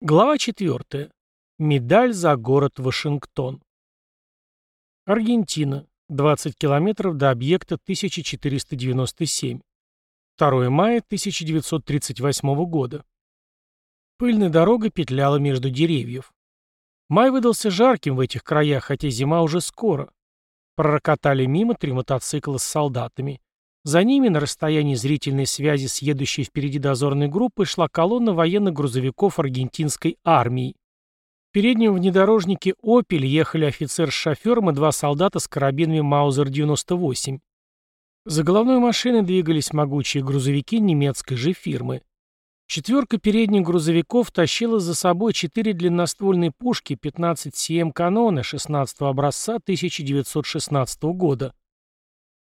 Глава 4. Медаль за город Вашингтон. Аргентина. 20 километров до объекта 1497. 2 мая 1938 года. Пыльная дорога петляла между деревьев. Май выдался жарким в этих краях, хотя зима уже скоро. Пророкотали мимо три мотоцикла с солдатами. За ними, на расстоянии зрительной связи с едущей впереди дозорной группой, шла колонна военных грузовиков аргентинской армии. В переднем внедорожнике «Опель» ехали офицер с шофером и два солдата с карабинами «Маузер-98». За головной машиной двигались могучие грузовики немецкой же фирмы. Четверка передних грузовиков тащила за собой четыре длинноствольные пушки 15 СМ каноны 16 образца 1916 года.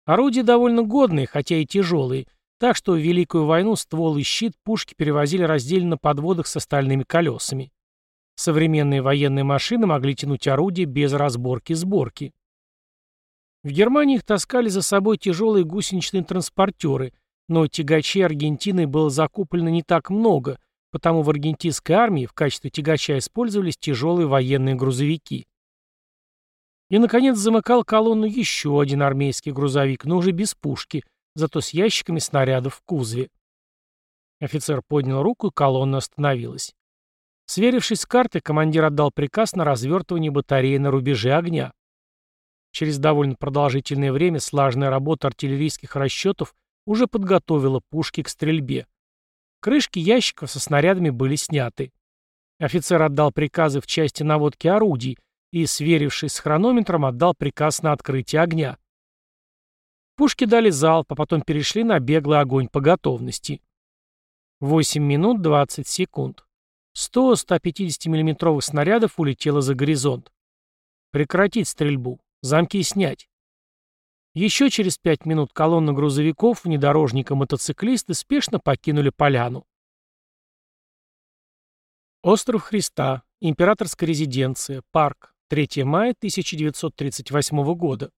Орудия довольно годные, хотя и тяжелые, так что в Великую войну ствол и щит пушки перевозили раздельно на подводах с остальными колесами. Современные военные машины могли тянуть орудия без разборки-сборки. В Германии их таскали за собой тяжелые гусеничные транспортеры, но тягачей Аргентины было закуплено не так много, потому в аргентинской армии в качестве тягача использовались тяжелые военные грузовики. И, наконец, замыкал колонну еще один армейский грузовик, но уже без пушки, зато с ящиками снарядов в кузове. Офицер поднял руку, и колонна остановилась. Сверившись с картой, командир отдал приказ на развертывание батареи на рубеже огня. Через довольно продолжительное время слаженная работа артиллерийских расчетов уже подготовила пушки к стрельбе. Крышки ящиков со снарядами были сняты. Офицер отдал приказы в части наводки орудий, и, сверившись с хронометром, отдал приказ на открытие огня. Пушки дали залп, а потом перешли на беглый огонь по готовности. 8 минут 20 секунд. 100-150 миллиметровых снарядов улетело за горизонт. Прекратить стрельбу. Замки снять. Еще через пять минут колонна грузовиков, внедорожника мотоциклисты спешно покинули поляну. Остров Христа, императорская резиденция, парк, 3 мая 1938 года.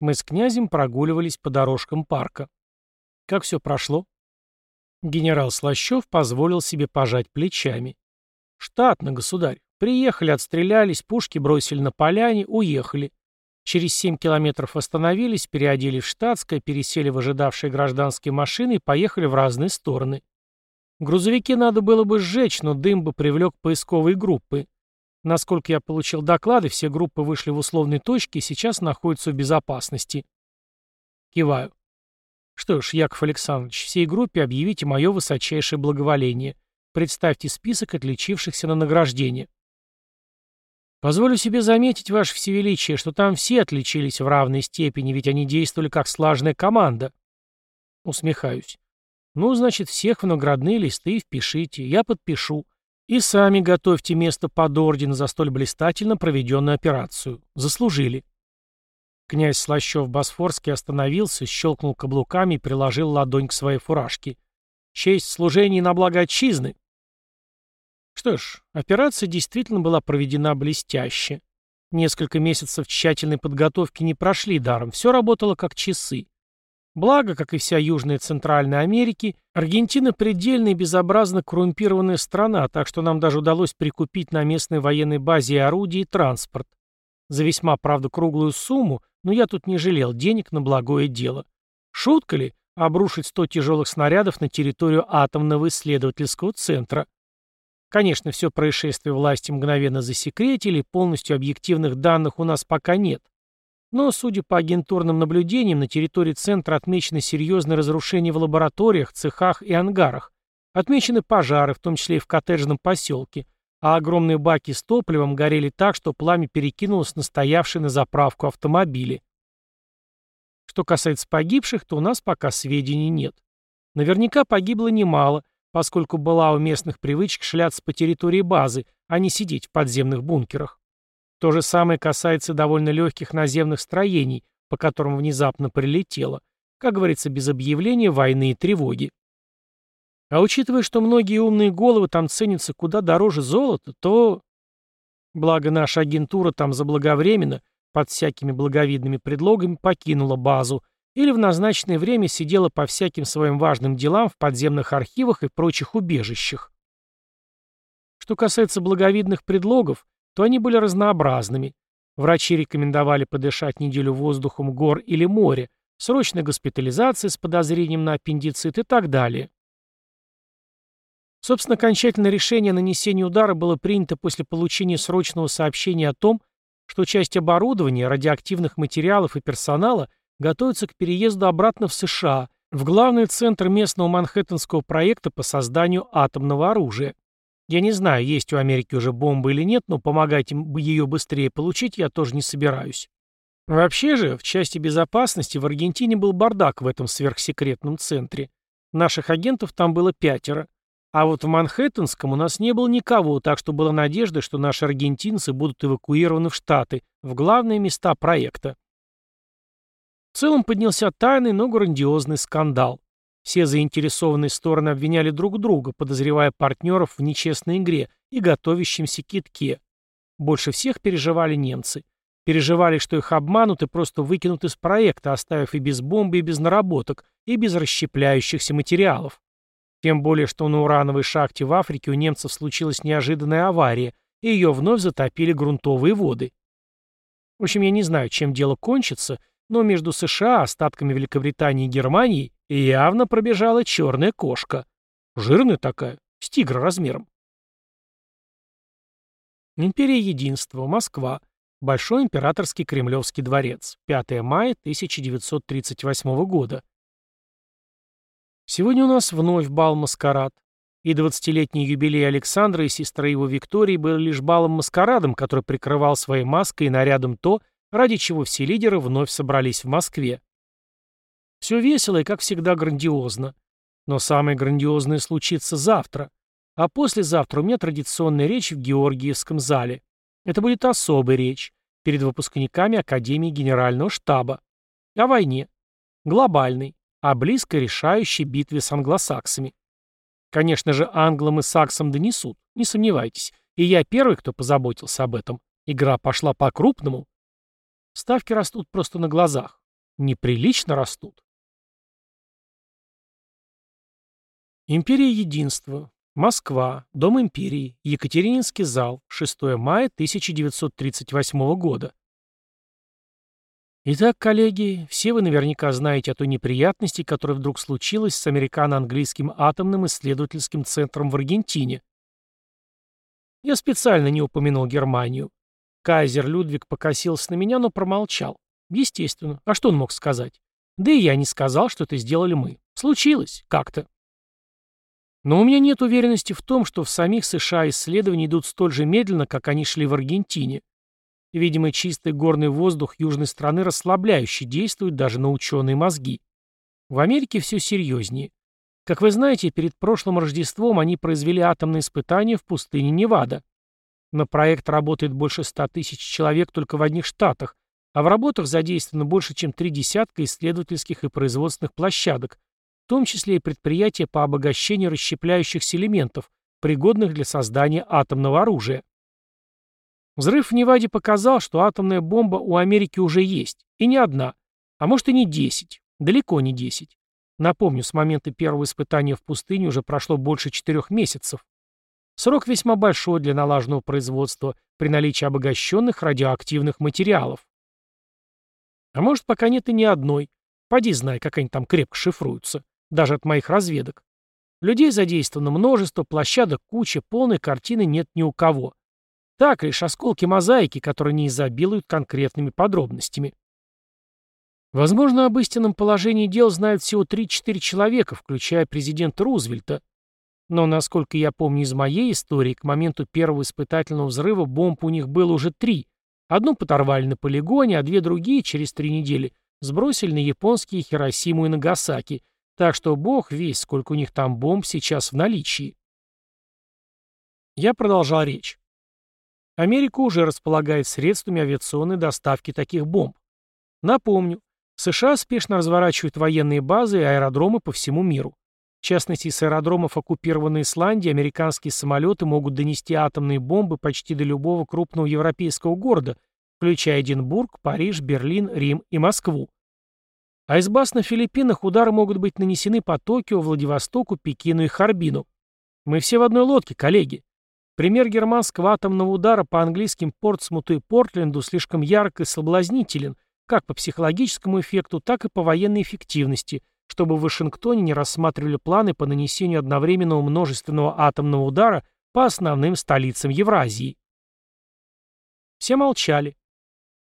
Мы с князем прогуливались по дорожкам парка. Как все прошло? Генерал Слащев позволил себе пожать плечами. Штатно, государь. Приехали, отстрелялись, пушки бросили на поляне, уехали. Через семь километров остановились, переоделись в штатское, пересели в ожидавшие гражданские машины и поехали в разные стороны. Грузовики надо было бы сжечь, но дым бы привлек поисковые группы. Насколько я получил доклады, все группы вышли в условной точке и сейчас находятся в безопасности. Киваю. Что ж, Яков Александрович, всей группе объявите мое высочайшее благоволение. Представьте список отличившихся на награждение. Позволю себе заметить, Ваше Всевеличие, что там все отличились в равной степени, ведь они действовали как слаженная команда. Усмехаюсь. Ну, значит, всех в наградные листы впишите, я подпишу. И сами готовьте место под орден за столь блистательно проведенную операцию. Заслужили. Князь Слащев-Босфорский остановился, щелкнул каблуками и приложил ладонь к своей фуражке. Честь служения на благо отчизны. Что ж, операция действительно была проведена блестяще. Несколько месяцев тщательной подготовки не прошли даром, все работало как часы. Благо, как и вся Южная и Центральная Америки, Аргентина предельно и безобразно коррумпированная страна, так что нам даже удалось прикупить на местной военной базе орудия, и транспорт. За весьма, правда, круглую сумму, но я тут не жалел денег на благое дело. Шутка ли обрушить 100 тяжелых снарядов на территорию атомного исследовательского центра? Конечно, все происшествие власти мгновенно засекретили, полностью объективных данных у нас пока нет. Но, судя по агентурным наблюдениям, на территории центра отмечены серьезные разрушения в лабораториях, цехах и ангарах. Отмечены пожары, в том числе и в коттеджном поселке, а огромные баки с топливом горели так, что пламя перекинулось на стоявшие на заправку автомобили. Что касается погибших, то у нас пока сведений нет. Наверняка погибло немало, поскольку была у местных привычек шляться по территории базы, а не сидеть в подземных бункерах. То же самое касается довольно легких наземных строений, по которым внезапно прилетело, как говорится, без объявления войны и тревоги. А учитывая, что многие умные головы там ценятся куда дороже золота, то... Благо наша агентура там заблаговременно, под всякими благовидными предлогами, покинула базу или в назначенное время сидела по всяким своим важным делам в подземных архивах и прочих убежищах. Что касается благовидных предлогов, то они были разнообразными. Врачи рекомендовали подышать неделю воздухом гор или моря, срочная госпитализация с подозрением на аппендицит и так далее. Собственно, окончательное решение о нанесении удара было принято после получения срочного сообщения о том, что часть оборудования, радиоактивных материалов и персонала готовится к переезду обратно в США, в главный центр местного манхэттенского проекта по созданию атомного оружия. Я не знаю, есть у Америки уже бомба или нет, но помогать им ее быстрее получить я тоже не собираюсь. Вообще же, в части безопасности в Аргентине был бардак в этом сверхсекретном центре. Наших агентов там было пятеро. А вот в Манхэттенском у нас не было никого, так что была надежда, что наши аргентинцы будут эвакуированы в Штаты, в главные места проекта. В целом поднялся тайный, но грандиозный скандал. Все заинтересованные стороны обвиняли друг друга, подозревая партнеров в нечестной игре и готовящемся китке. Больше всех переживали немцы. Переживали, что их обманут и просто выкинут из проекта, оставив и без бомбы, и без наработок, и без расщепляющихся материалов. Тем более, что на урановой шахте в Африке у немцев случилась неожиданная авария, и ее вновь затопили грунтовые воды. В общем, я не знаю, чем дело кончится, но между США, остатками Великобритании и Германии явно пробежала черная кошка. Жирная такая, с тигра размером. Империя Единства, Москва. Большой императорский Кремлевский дворец. 5 мая 1938 года. Сегодня у нас вновь бал-маскарад. И двадцатилетний юбилей Александра и сестры его Виктории был лишь балом-маскарадом, который прикрывал своей маской и нарядом то, ради чего все лидеры вновь собрались в Москве. Все весело и, как всегда, грандиозно. Но самое грандиозное случится завтра. А послезавтра у меня традиционная речь в Георгиевском зале. Это будет особая речь перед выпускниками Академии Генерального штаба. О войне. Глобальной о близкой решающей битве с англосаксами. Конечно же, англам и саксам донесут, не сомневайтесь. И я первый, кто позаботился об этом. Игра пошла по-крупному. Ставки растут просто на глазах. Неприлично растут. Империя Единства. Москва. Дом империи. Екатерининский зал. 6 мая 1938 года. Итак, коллеги, все вы наверняка знаете о той неприятности, которая вдруг случилась с американо-английским атомным исследовательским центром в Аргентине. Я специально не упомянул Германию. Кайзер Людвиг покосился на меня, но промолчал. Естественно. А что он мог сказать? Да и я не сказал, что это сделали мы. Случилось. Как-то. Но у меня нет уверенности в том, что в самих США исследования идут столь же медленно, как они шли в Аргентине. Видимо, чистый горный воздух южной страны расслабляющий действует даже на ученые мозги. В Америке все серьезнее. Как вы знаете, перед прошлым Рождеством они произвели атомные испытания в пустыне Невада. На проект работает больше 100 тысяч человек только в одних штатах, а в работах задействовано больше, чем три десятка исследовательских и производственных площадок, в том числе и предприятия по обогащению расщепляющихся элементов, пригодных для создания атомного оружия. Взрыв в Неваде показал, что атомная бомба у Америки уже есть. И не одна. А может и не 10. Далеко не 10. Напомню, с момента первого испытания в пустыне уже прошло больше четырех месяцев. Срок весьма большой для налаженного производства при наличии обогащенных радиоактивных материалов. А может, пока нет и ни одной. Поди знай, как они там крепко шифруются. Даже от моих разведок. Людей задействовано множество, площадок куча, полной картины нет ни у кого. Так, лишь осколки мозаики, которые не изобилуют конкретными подробностями. Возможно, об истинном положении дел знают всего 3-4 человека, включая президента Рузвельта. Но, насколько я помню из моей истории, к моменту первого испытательного взрыва бомб у них было уже три. Одну подорвали на полигоне, а две другие через три недели сбросили на японские Хиросиму и Нагасаки. Так что бог весь, сколько у них там бомб сейчас в наличии. Я продолжал речь. Америка уже располагает средствами авиационной доставки таких бомб. Напомню, США спешно разворачивают военные базы и аэродромы по всему миру. В частности, с аэродромов оккупированной Исландии американские самолеты могут донести атомные бомбы почти до любого крупного европейского города, включая Эдинбург, Париж, Берлин, Рим и Москву. А из баз на Филиппинах удары могут быть нанесены по Токио, Владивостоку, Пекину и Харбину. Мы все в одной лодке, коллеги. Пример германского атомного удара по английским Портсмуту и Портленду слишком ярк и соблазнителен, как по психологическому эффекту, так и по военной эффективности, чтобы в Вашингтоне не рассматривали планы по нанесению одновременного множественного атомного удара по основным столицам Евразии. Все молчали.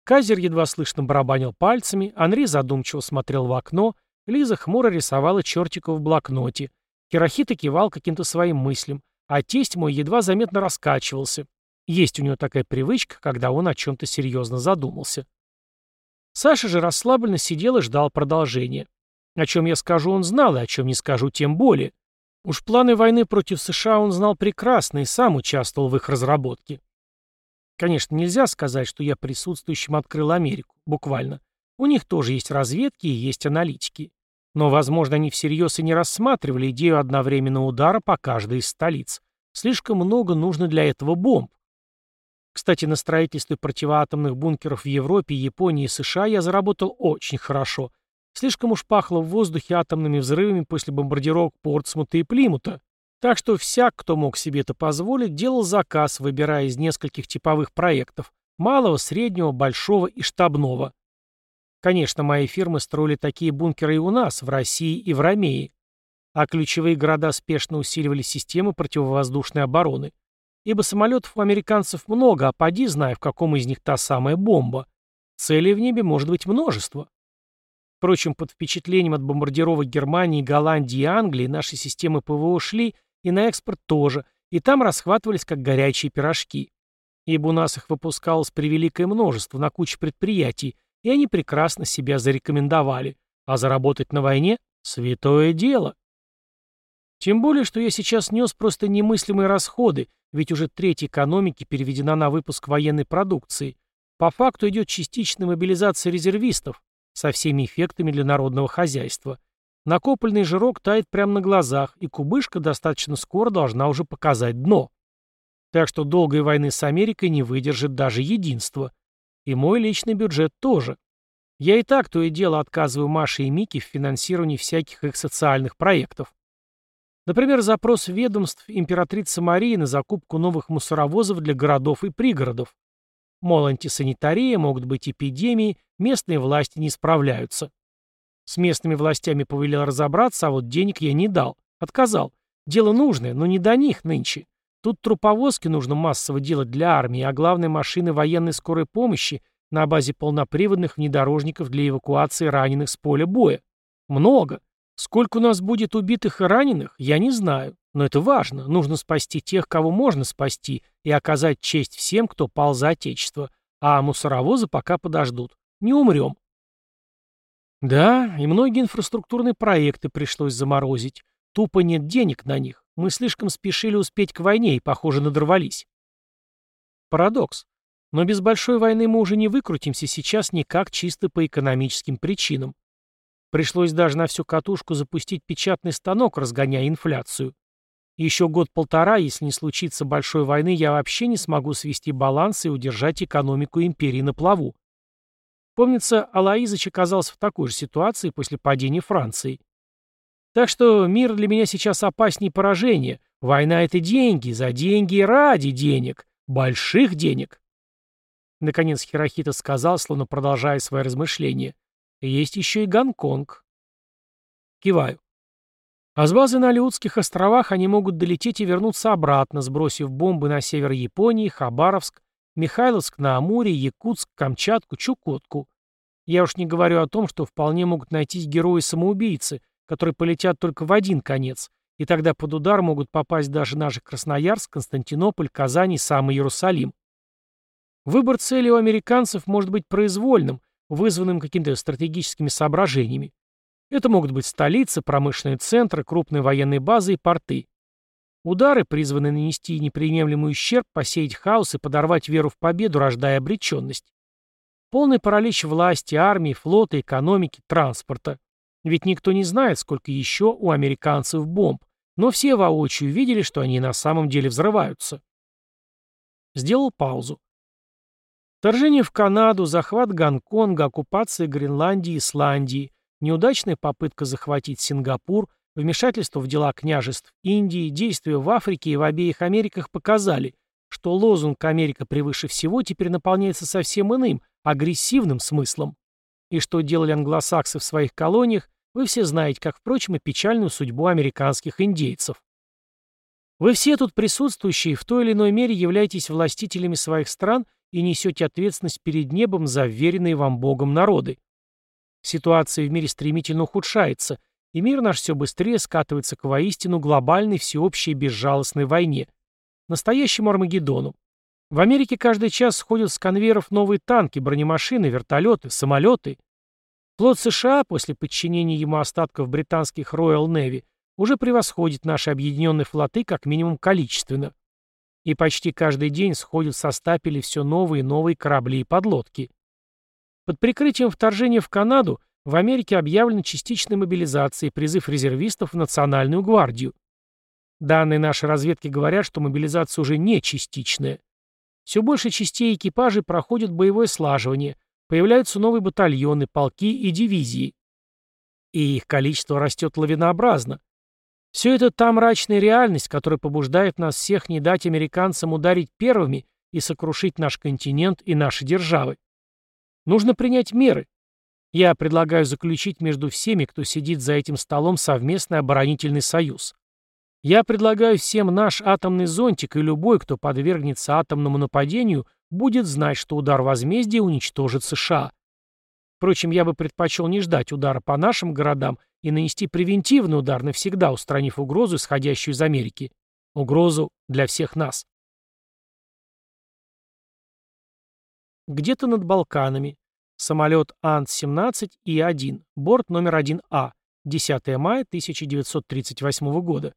Казер едва слышно барабанил пальцами, Анри задумчиво смотрел в окно, Лиза хмуро рисовала чертиков в блокноте. Хирохита кивал каким-то своим мыслям, а тесть мой едва заметно раскачивался. Есть у него такая привычка, когда он о чем-то серьезно задумался. Саша же расслабленно сидел и ждал продолжения. О чем я скажу, он знал, и о чем не скажу, тем более. Уж планы войны против США он знал прекрасно и сам участвовал в их разработке. Конечно, нельзя сказать, что я присутствующим открыл Америку, буквально. У них тоже есть разведки и есть аналитики. Но, возможно, они всерьез и не рассматривали идею одновременного удара по каждой из столиц. Слишком много нужно для этого бомб. Кстати, на строительстве противоатомных бункеров в Европе, Японии и США я заработал очень хорошо. Слишком уж пахло в воздухе атомными взрывами после бомбардировок Портсмута и Плимута. Так что всяк, кто мог себе это позволить, делал заказ, выбирая из нескольких типовых проектов – малого, среднего, большого и штабного. Конечно, мои фирмы строили такие бункеры и у нас, в России и в Ромеи. А ключевые города спешно усиливали системы противовоздушной обороны. Ибо самолетов у американцев много, а поди знай, в каком из них та самая бомба. Целей в небе может быть множество. Впрочем, под впечатлением от бомбардировок Германии, Голландии и Англии наши системы ПВО шли и на экспорт тоже, и там расхватывались как горячие пирожки. Ибо у нас их выпускалось превеликое множество на куче предприятий, и они прекрасно себя зарекомендовали. А заработать на войне – святое дело. Тем более, что я сейчас нес просто немыслимые расходы, ведь уже треть экономики переведена на выпуск военной продукции. По факту идет частичная мобилизация резервистов со всеми эффектами для народного хозяйства. Накопленный жирок тает прямо на глазах, и кубышка достаточно скоро должна уже показать дно. Так что долгой войны с Америкой не выдержит даже единство. И мой личный бюджет тоже. Я и так то и дело отказываю Маше и Мике в финансировании всяких их социальных проектов. Например, запрос ведомств императрицы Марии на закупку новых мусоровозов для городов и пригородов. Мол, антисанитария, могут быть эпидемии, местные власти не справляются. С местными властями повелел разобраться, а вот денег я не дал. Отказал. Дело нужное, но не до них нынче. Тут труповозки нужно массово делать для армии, а главное машины военной скорой помощи на базе полноприводных внедорожников для эвакуации раненых с поля боя. Много. Сколько у нас будет убитых и раненых, я не знаю. Но это важно. Нужно спасти тех, кого можно спасти, и оказать честь всем, кто пал за Отечество. А мусоровозы пока подождут. Не умрем. Да, и многие инфраструктурные проекты пришлось заморозить. Тупо нет денег на них. Мы слишком спешили успеть к войне и, похоже, надорвались. Парадокс. Но без большой войны мы уже не выкрутимся сейчас никак чисто по экономическим причинам. Пришлось даже на всю катушку запустить печатный станок, разгоняя инфляцию. Еще год-полтора, если не случится большой войны, я вообще не смогу свести баланс и удержать экономику империи на плаву. Помнится, Алаизыч оказался в такой же ситуации после падения Франции. Так что мир для меня сейчас опаснее поражения. Война — это деньги, за деньги и ради денег. Больших денег. Наконец Хирохита сказал, словно продолжая свои размышления. Есть еще и Гонконг. Киваю. А с базы на Алиутских островах они могут долететь и вернуться обратно, сбросив бомбы на север Японии, Хабаровск, Михайловск на Амуре, Якутск, Камчатку, Чукотку. Я уж не говорю о том, что вполне могут найтись герои-самоубийцы, которые полетят только в один конец, и тогда под удар могут попасть даже наши Красноярск, Константинополь, Казань и самый Иерусалим. Выбор цели у американцев может быть произвольным, вызванным какими-то стратегическими соображениями. Это могут быть столицы, промышленные центры, крупные военные базы и порты. Удары, призванные нанести неприемлемый ущерб, посеять хаос и подорвать веру в победу, рождая обреченность. Полный паралич власти, армии, флота, экономики, транспорта. Ведь никто не знает, сколько еще у американцев бомб, но все воочию видели, что они на самом деле взрываются. Сделал паузу. Вторжение в Канаду, захват Гонконга, оккупация Гренландии Исландии, неудачная попытка захватить Сингапур, вмешательство в дела княжеств Индии, действия в Африке и в обеих Америках показали, что лозунг «Америка превыше всего» теперь наполняется совсем иным, агрессивным смыслом. И что делали англосаксы в своих колониях, вы все знаете, как, впрочем, и печальную судьбу американских индейцев. Вы все тут присутствующие в той или иной мере являетесь властителями своих стран и несете ответственность перед небом за вверенные вам Богом народы. Ситуация в мире стремительно ухудшается, и мир наш все быстрее скатывается к воистину глобальной всеобщей безжалостной войне, настоящему Армагеддону. В Америке каждый час сходят с конвейеров новые танки, бронемашины, вертолеты, самолеты. Флот США после подчинения ему остатков британских Royal Navy уже превосходит наши объединенные флоты как минимум количественно. И почти каждый день сходят со стапелей все новые и новые корабли и подлодки. Под прикрытием вторжения в Канаду в Америке объявлена частичная мобилизация и призыв резервистов в Национальную гвардию. Данные нашей разведки говорят, что мобилизация уже не частичная. Все больше частей экипажей проходят боевое слаживание, появляются новые батальоны, полки и дивизии. И их количество растет лавинообразно. Все это та мрачная реальность, которая побуждает нас всех не дать американцам ударить первыми и сокрушить наш континент и наши державы. Нужно принять меры. Я предлагаю заключить между всеми, кто сидит за этим столом, совместный оборонительный союз. Я предлагаю всем наш атомный зонтик, и любой, кто подвергнется атомному нападению, будет знать, что удар возмездия уничтожит США. Впрочем, я бы предпочел не ждать удара по нашим городам и нанести превентивный удар, навсегда устранив угрозу, исходящую из Америки. Угрозу для всех нас. Где-то над Балканами. Самолет Ан-17 И-1, борт номер 1А, 10 мая 1938 года.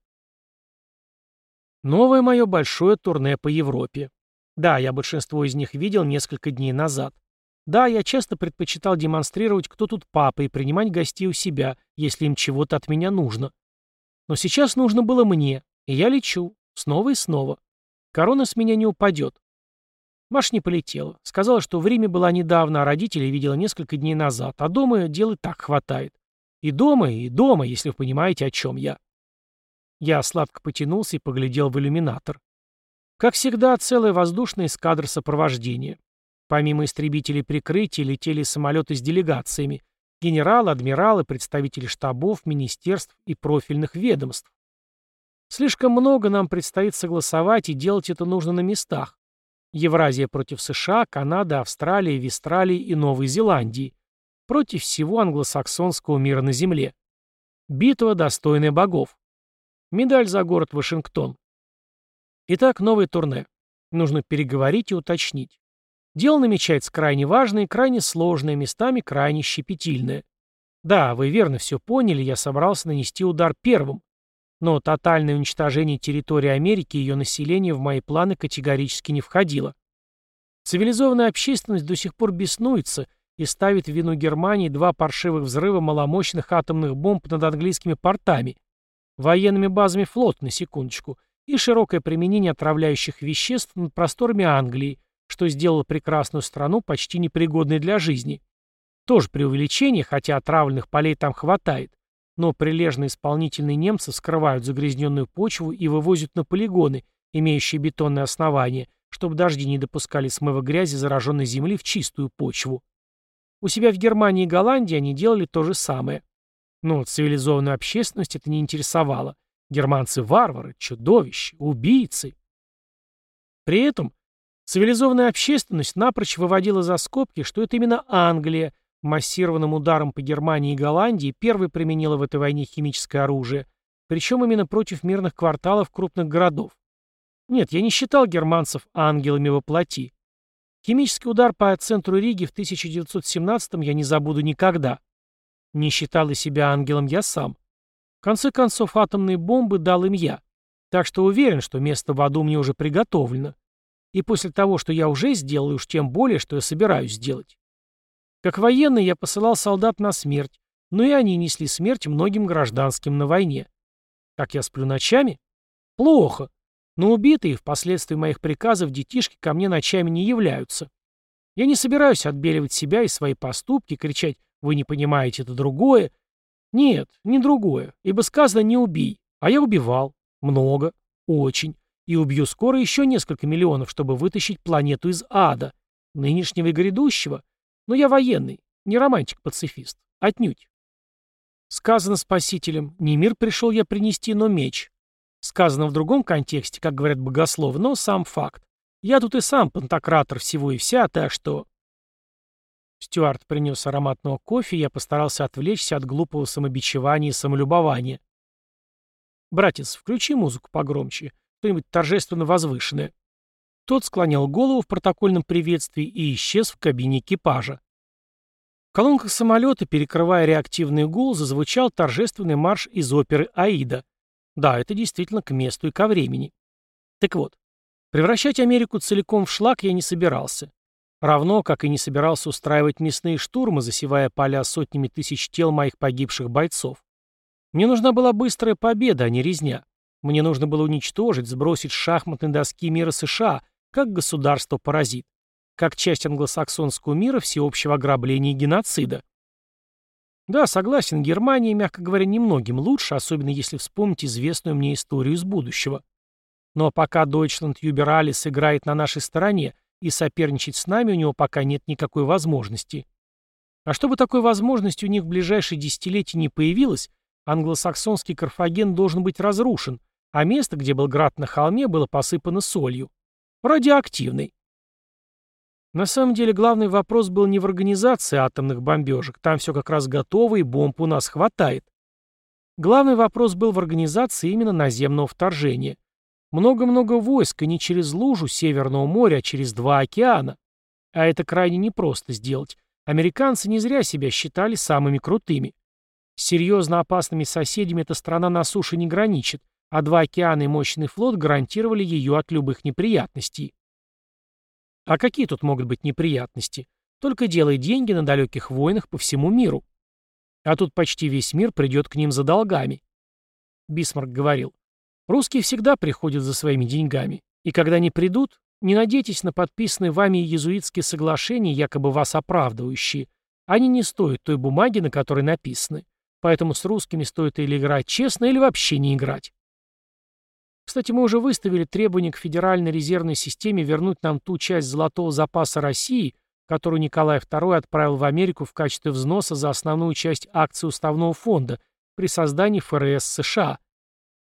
Новое мое большое турне по Европе. Да, я большинство из них видел несколько дней назад. Да, я часто предпочитал демонстрировать, кто тут папа, и принимать гостей у себя, если им чего-то от меня нужно. Но сейчас нужно было мне, и я лечу, снова и снова. Корона с меня не упадет. Маш не полетела. Сказала, что в Риме была недавно, а родителей видела несколько дней назад, а дома дел и так хватает. И дома, и дома, если вы понимаете, о чем я. Я сладко потянулся и поглядел в иллюминатор. Как всегда, целая воздушная эскадра сопровождения. Помимо истребителей прикрытия летели самолеты с делегациями, генералы, адмиралы, представители штабов, министерств и профильных ведомств. Слишком много нам предстоит согласовать, и делать это нужно на местах. Евразия против США, Канады, Австралии, Вестралии и Новой Зеландии. Против всего англосаксонского мира на земле. Битва, достойная богов. Медаль за город Вашингтон. Итак, новое турне. Нужно переговорить и уточнить. Дело намечается крайне важное и крайне сложное, местами крайне щепетильное. Да, вы верно все поняли, я собрался нанести удар первым. Но тотальное уничтожение территории Америки и ее населения в мои планы категорически не входило. Цивилизованная общественность до сих пор беснуется и ставит в вину Германии два паршивых взрыва маломощных атомных бомб над английскими портами – военными базами флот, на секундочку, и широкое применение отравляющих веществ над просторами Англии, что сделало прекрасную страну почти непригодной для жизни. Тоже преувеличение, хотя отравленных полей там хватает, но прилежные исполнительные немцы скрывают загрязненную почву и вывозят на полигоны, имеющие бетонное основание, чтобы дожди не допускали смыва грязи зараженной земли в чистую почву. У себя в Германии и Голландии они делали то же самое. Но цивилизованную общественность это не интересовало. Германцы – варвары, чудовища, убийцы. При этом цивилизованная общественность напрочь выводила за скобки, что это именно Англия массированным ударом по Германии и Голландии первой применила в этой войне химическое оружие, причем именно против мирных кварталов крупных городов. Нет, я не считал германцев ангелами во плоти. Химический удар по центру Риги в 1917 я не забуду никогда. Не считал и себя ангелом я сам. В конце концов, атомные бомбы дал им я. Так что уверен, что место в аду мне уже приготовлено. И после того, что я уже сделал, и уж тем более, что я собираюсь сделать. Как военный я посылал солдат на смерть, но и они несли смерть многим гражданским на войне. Как я сплю ночами? Плохо. Но убитые, впоследствии моих приказов, детишки ко мне ночами не являются. Я не собираюсь отбеливать себя и свои поступки, кричать вы не понимаете, это другое. Нет, не другое, ибо сказано «не убий», а я убивал. Много, очень. И убью скоро еще несколько миллионов, чтобы вытащить планету из ада, нынешнего и грядущего. Но я военный, не романтик-пацифист. Отнюдь. Сказано спасителем, не мир пришел я принести, но меч. Сказано в другом контексте, как говорят богословы, но сам факт. Я тут и сам пантократор всего и вся, так что... Стюарт принес ароматного кофе, и я постарался отвлечься от глупого самобичевания и самолюбования. «Братец, включи музыку погромче, что-нибудь торжественно возвышенное». Тот склонял голову в протокольном приветствии и исчез в кабине экипажа. В колонках самолета, перекрывая реактивный гул, зазвучал торжественный марш из оперы «Аида». Да, это действительно к месту и ко времени. Так вот, превращать Америку целиком в шлак я не собирался. Равно, как и не собирался устраивать мясные штурмы, засевая поля сотнями тысяч тел моих погибших бойцов. Мне нужна была быстрая победа, а не резня. Мне нужно было уничтожить, сбросить с шахматной доски мира США, как государство-паразит, как часть англосаксонского мира всеобщего ограбления и геноцида. Да, согласен, Германия, мягко говоря, немногим лучше, особенно если вспомнить известную мне историю из будущего. Но пока Deutschland Юбералис играет на нашей стороне, и соперничать с нами у него пока нет никакой возможности. А чтобы такой возможности у них в ближайшие десятилетия не появилось, англосаксонский Карфаген должен быть разрушен, а место, где был град на холме, было посыпано солью. Радиоактивной. На самом деле главный вопрос был не в организации атомных бомбежек, там все как раз готово и бомб у нас хватает. Главный вопрос был в организации именно наземного вторжения – много-много войск, и не через лужу Северного моря, а через два океана. А это крайне непросто сделать. Американцы не зря себя считали самыми крутыми. С серьезно опасными соседями эта страна на суше не граничит, а два океана и мощный флот гарантировали ее от любых неприятностей. А какие тут могут быть неприятности? Только делай деньги на далеких войнах по всему миру. А тут почти весь мир придет к ним за долгами. Бисмарк говорил, Русские всегда приходят за своими деньгами, и когда они придут, не надейтесь на подписанные вами иезуитские соглашения, якобы вас оправдывающие. Они не стоят той бумаги, на которой написаны. Поэтому с русскими стоит или играть честно, или вообще не играть. Кстати, мы уже выставили требование к Федеральной резервной системе вернуть нам ту часть золотого запаса России, которую Николай II отправил в Америку в качестве взноса за основную часть акций Уставного фонда при создании ФРС США –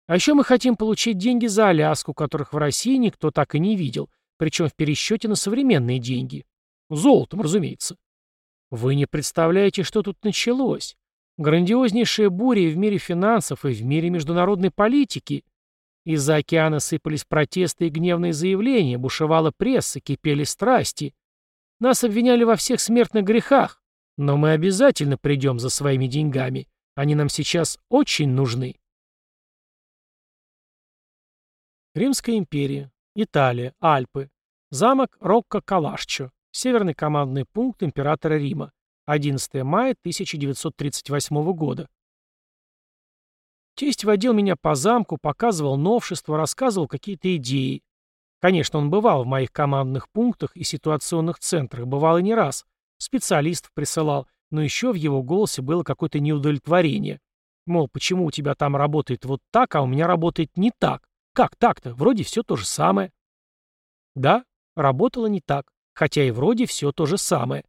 а еще мы хотим получить деньги за Аляску, которых в России никто так и не видел, причем в пересчете на современные деньги. Золотом, разумеется. Вы не представляете, что тут началось. Грандиознейшая буря в мире финансов, и в мире международной политики. Из-за океана сыпались протесты и гневные заявления, бушевала пресса, кипели страсти. Нас обвиняли во всех смертных грехах, но мы обязательно придем за своими деньгами. Они нам сейчас очень нужны. Римская империя. Италия. Альпы. Замок Рокко-Калашчо. Северный командный пункт императора Рима. 11 мая 1938 года. Тесть водил меня по замку, показывал новшества, рассказывал какие-то идеи. Конечно, он бывал в моих командных пунктах и ситуационных центрах, бывал и не раз. Специалистов присылал, но еще в его голосе было какое-то неудовлетворение. Мол, почему у тебя там работает вот так, а у меня работает не так? Как так-то? Вроде все то же самое. Да, работало не так, хотя и вроде все то же самое.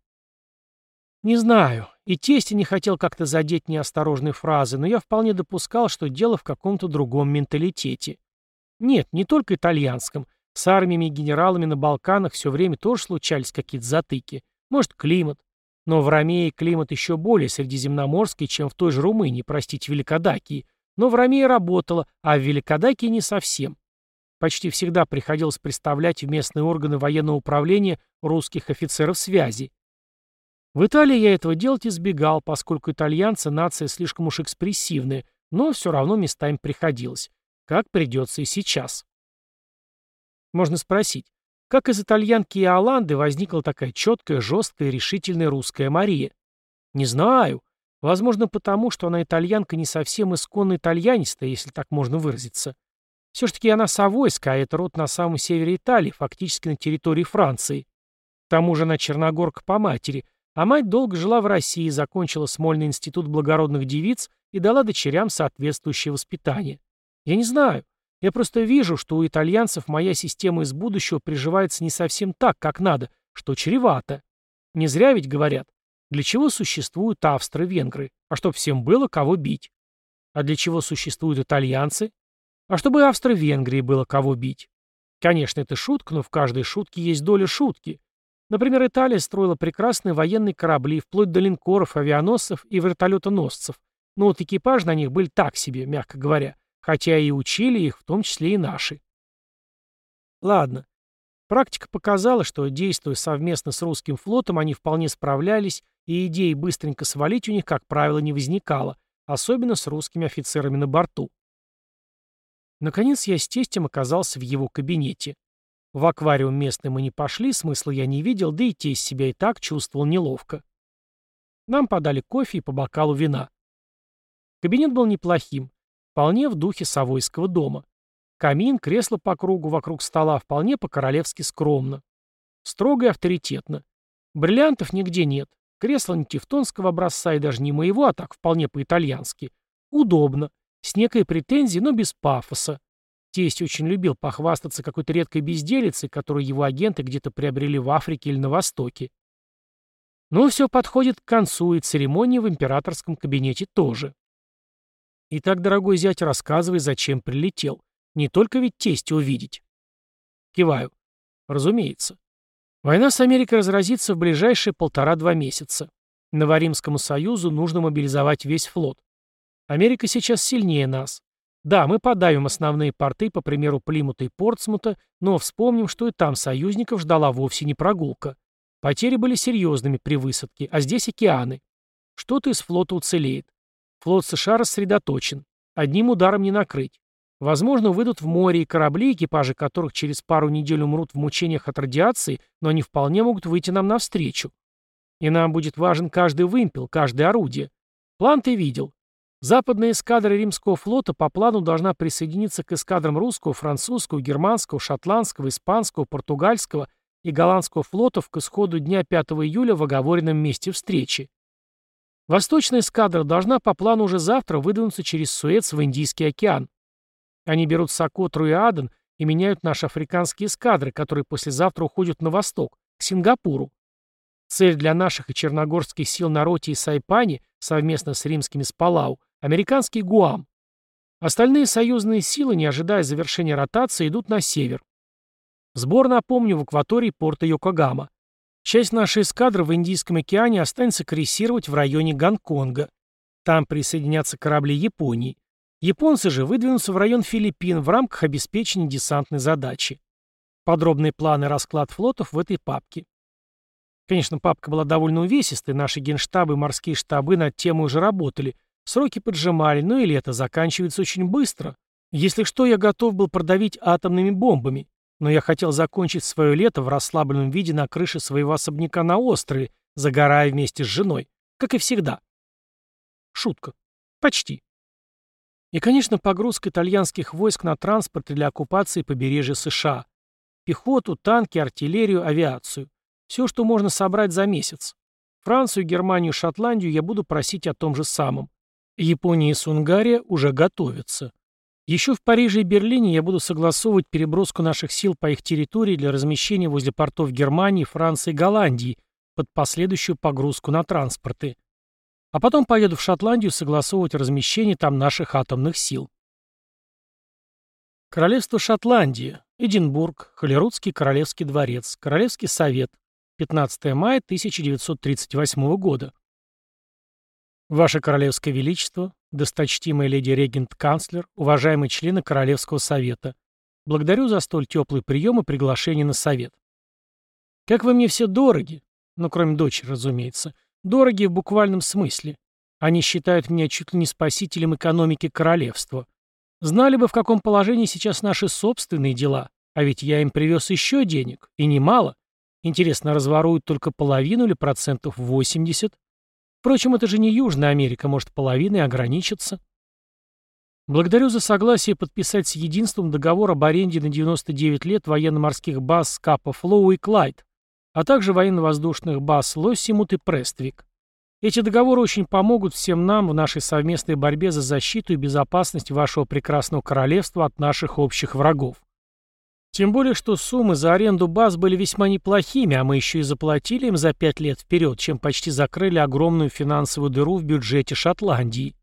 Не знаю, и тесте не хотел как-то задеть неосторожной фразы, но я вполне допускал, что дело в каком-то другом менталитете. Нет, не только итальянском. С армиями и генералами на Балканах все время тоже случались какие-то затыки. Может, климат. Но в Ромее климат еще более средиземноморский, чем в той же Румынии, простите, Великодакии, но в Ромее работало, а в Великодакии не совсем. Почти всегда приходилось представлять в местные органы военного управления русских офицеров связи. В Италии я этого делать избегал, поскольку итальянцы нация слишком уж экспрессивная, но все равно местами приходилось, как придется и сейчас. Можно спросить, как из итальянки и Оланды возникла такая четкая, жесткая, решительная русская Мария? Не знаю, Возможно, потому, что она итальянка не совсем исконно итальянистая, если так можно выразиться. Все-таки она савойская, а это род на самом севере Италии, фактически на территории Франции. К тому же она черногорка по матери, А мать долго жила в России, закончила Смольный институт благородных девиц и дала дочерям соответствующее воспитание. Я не знаю. Я просто вижу, что у итальянцев моя система из будущего приживается не совсем так, как надо, что чревато. Не зря ведь говорят, для чего существуют австры-венгры, а чтоб всем было кого бить. А для чего существуют итальянцы? А чтобы Австро-Венгрии было кого бить. Конечно, это шутка, но в каждой шутке есть доля шутки. Например, Италия строила прекрасные военные корабли, вплоть до линкоров, авианосцев и вертолетоносцев. Но вот экипаж на них были так себе, мягко говоря, хотя и учили их, в том числе и наши. Ладно. Практика показала, что, действуя совместно с русским флотом, они вполне справлялись, и идеи быстренько свалить у них, как правило, не возникало, особенно с русскими офицерами на борту. Наконец я с тестем оказался в его кабинете. В аквариум местный мы не пошли, смысла я не видел, да и тесть себя и так чувствовал неловко. Нам подали кофе и по бокалу вина. Кабинет был неплохим, вполне в духе Савойского дома. Камин, кресло по кругу вокруг стола вполне по-королевски скромно. Строго и авторитетно. Бриллиантов нигде нет. Кресло не тевтонского образца и даже не моего, а так вполне по-итальянски. Удобно. С некой претензией, но без пафоса. Тесть очень любил похвастаться какой-то редкой безделицей, которую его агенты где-то приобрели в Африке или на Востоке. Но все подходит к концу, и церемонии в императорском кабинете тоже. Итак, дорогой зять, рассказывай, зачем прилетел. Не только ведь тесть увидеть. Киваю. Разумеется. Война с Америкой разразится в ближайшие полтора-два месяца. Новоримскому союзу нужно мобилизовать весь флот. Америка сейчас сильнее нас. Да, мы подавим основные порты, по примеру Плимута и Портсмута, но вспомним, что и там союзников ждала вовсе не прогулка. Потери были серьезными при высадке, а здесь океаны. Что-то из флота уцелеет. Флот США рассредоточен. Одним ударом не накрыть. Возможно, выйдут в море и корабли, экипажи которых через пару недель умрут в мучениях от радиации, но они вполне могут выйти нам навстречу. И нам будет важен каждый вымпел, каждое орудие. План ты видел. Западная эскадра римского флота по плану должна присоединиться к эскадрам русского, французского, германского, шотландского, испанского, португальского и голландского флотов к исходу дня 5 июля в оговоренном месте встречи. Восточная эскадра должна по плану уже завтра выдвинуться через Суэц в Индийский океан. Они берут Сокотру и Аден и меняют наши африканские эскадры, которые послезавтра уходят на восток, к Сингапуру. Цель для наших и черногорских сил на Роте и Сайпане совместно с римскими с Палау – Американский Гуам. Остальные союзные силы, не ожидая завершения ротации, идут на север. Сбор, напомню, в акватории порта Йокогама. Часть нашей эскадры в Индийском океане останется крейсировать в районе Гонконга. Там присоединятся корабли Японии. Японцы же выдвинутся в район Филиппин в рамках обеспечения десантной задачи. Подробные планы расклад флотов в этой папке. Конечно, папка была довольно увесистой, наши генштабы и морские штабы над темой уже работали, Сроки поджимали, но и лето заканчивается очень быстро. Если что, я готов был продавить атомными бомбами, но я хотел закончить свое лето в расслабленном виде на крыше своего особняка на острове, загорая вместе с женой, как и всегда. Шутка. Почти. И, конечно, погрузка итальянских войск на транспорт для оккупации побережья США. Пехоту, танки, артиллерию, авиацию. Все, что можно собрать за месяц. Францию, Германию, Шотландию я буду просить о том же самом. Япония и Сунгария уже готовятся. Еще в Париже и Берлине я буду согласовывать переброску наших сил по их территории для размещения возле портов Германии, Франции и Голландии под последующую погрузку на транспорты. А потом поеду в Шотландию согласовывать размещение там наших атомных сил. Королевство Шотландия, Эдинбург, Холерудский королевский дворец, Королевский совет, 15 мая 1938 года. Ваше Королевское Величество, досточтимая леди-регент-канцлер, уважаемые члены Королевского Совета, благодарю за столь теплый прием и приглашение на совет. Как вы мне все дороги, ну, кроме дочери, разумеется, дороги в буквальном смысле. Они считают меня чуть ли не спасителем экономики королевства. Знали бы, в каком положении сейчас наши собственные дела, а ведь я им привез еще денег, и немало. Интересно, разворуют только половину или процентов 80? Впрочем, это же не Южная Америка, может, половиной ограничится. Благодарю за согласие подписать с единством договор об аренде на 99 лет военно-морских баз Капа Флоу и Клайд. а также военно-воздушных баз Лоссимут и Прествик. Эти договоры очень помогут всем нам в нашей совместной борьбе за защиту и безопасность вашего прекрасного королевства от наших общих врагов. Тем более, что суммы за аренду баз были весьма неплохими, а мы еще и заплатили им за пять лет вперед, чем почти закрыли огромную финансовую дыру в бюджете Шотландии.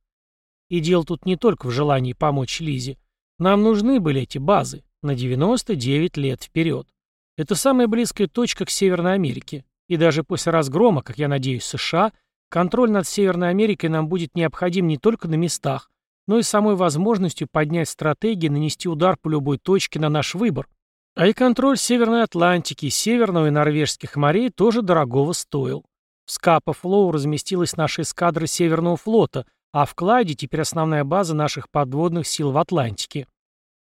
И дело тут не только в желании помочь Лизе. Нам нужны были эти базы на 99 лет вперед. Это самая близкая точка к Северной Америке. И даже после разгрома, как я надеюсь, США, контроль над Северной Америкой нам будет необходим не только на местах, но и самой возможностью поднять стратегии и нанести удар по любой точке на наш выбор. А и контроль Северной Атлантики, Северного и Норвежских морей тоже дорогого стоил. В Скапа-Флоу разместилась наша эскадра Северного флота, а в Кладе теперь основная база наших подводных сил в Атлантике.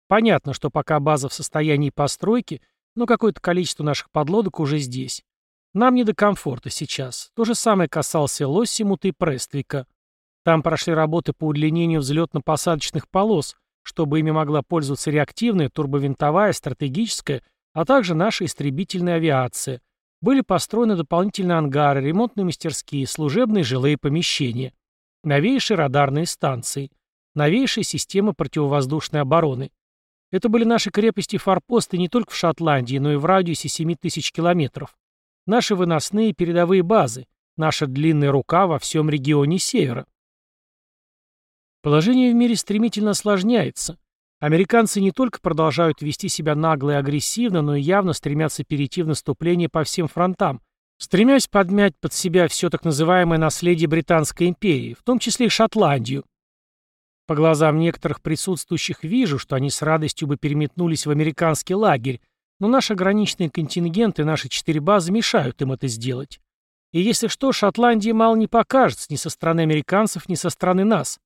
Понятно, что пока база в состоянии постройки, но какое-то количество наших подлодок уже здесь. Нам не до комфорта сейчас. То же самое касалось Лоссимута и Прествика. Там прошли работы по удлинению взлетно-посадочных полос, чтобы ими могла пользоваться реактивная, турбовинтовая, стратегическая, а также наша истребительная авиация. Были построены дополнительные ангары, ремонтные мастерские, служебные жилые помещения, новейшие радарные станции, новейшая система противовоздушной обороны. Это были наши крепости-форпосты не только в Шотландии, но и в радиусе 7 тысяч километров. Наши выносные передовые базы, наша длинная рука во всем регионе Севера. Положение в мире стремительно осложняется. Американцы не только продолжают вести себя нагло и агрессивно, но и явно стремятся перейти в наступление по всем фронтам, стремясь подмять под себя все так называемое наследие Британской империи, в том числе и Шотландию. По глазам некоторых присутствующих вижу, что они с радостью бы переметнулись в американский лагерь, но наши ограниченные контингенты и наши четыре базы мешают им это сделать. И если что, Шотландии мало не покажется ни со стороны американцев, ни со стороны нас.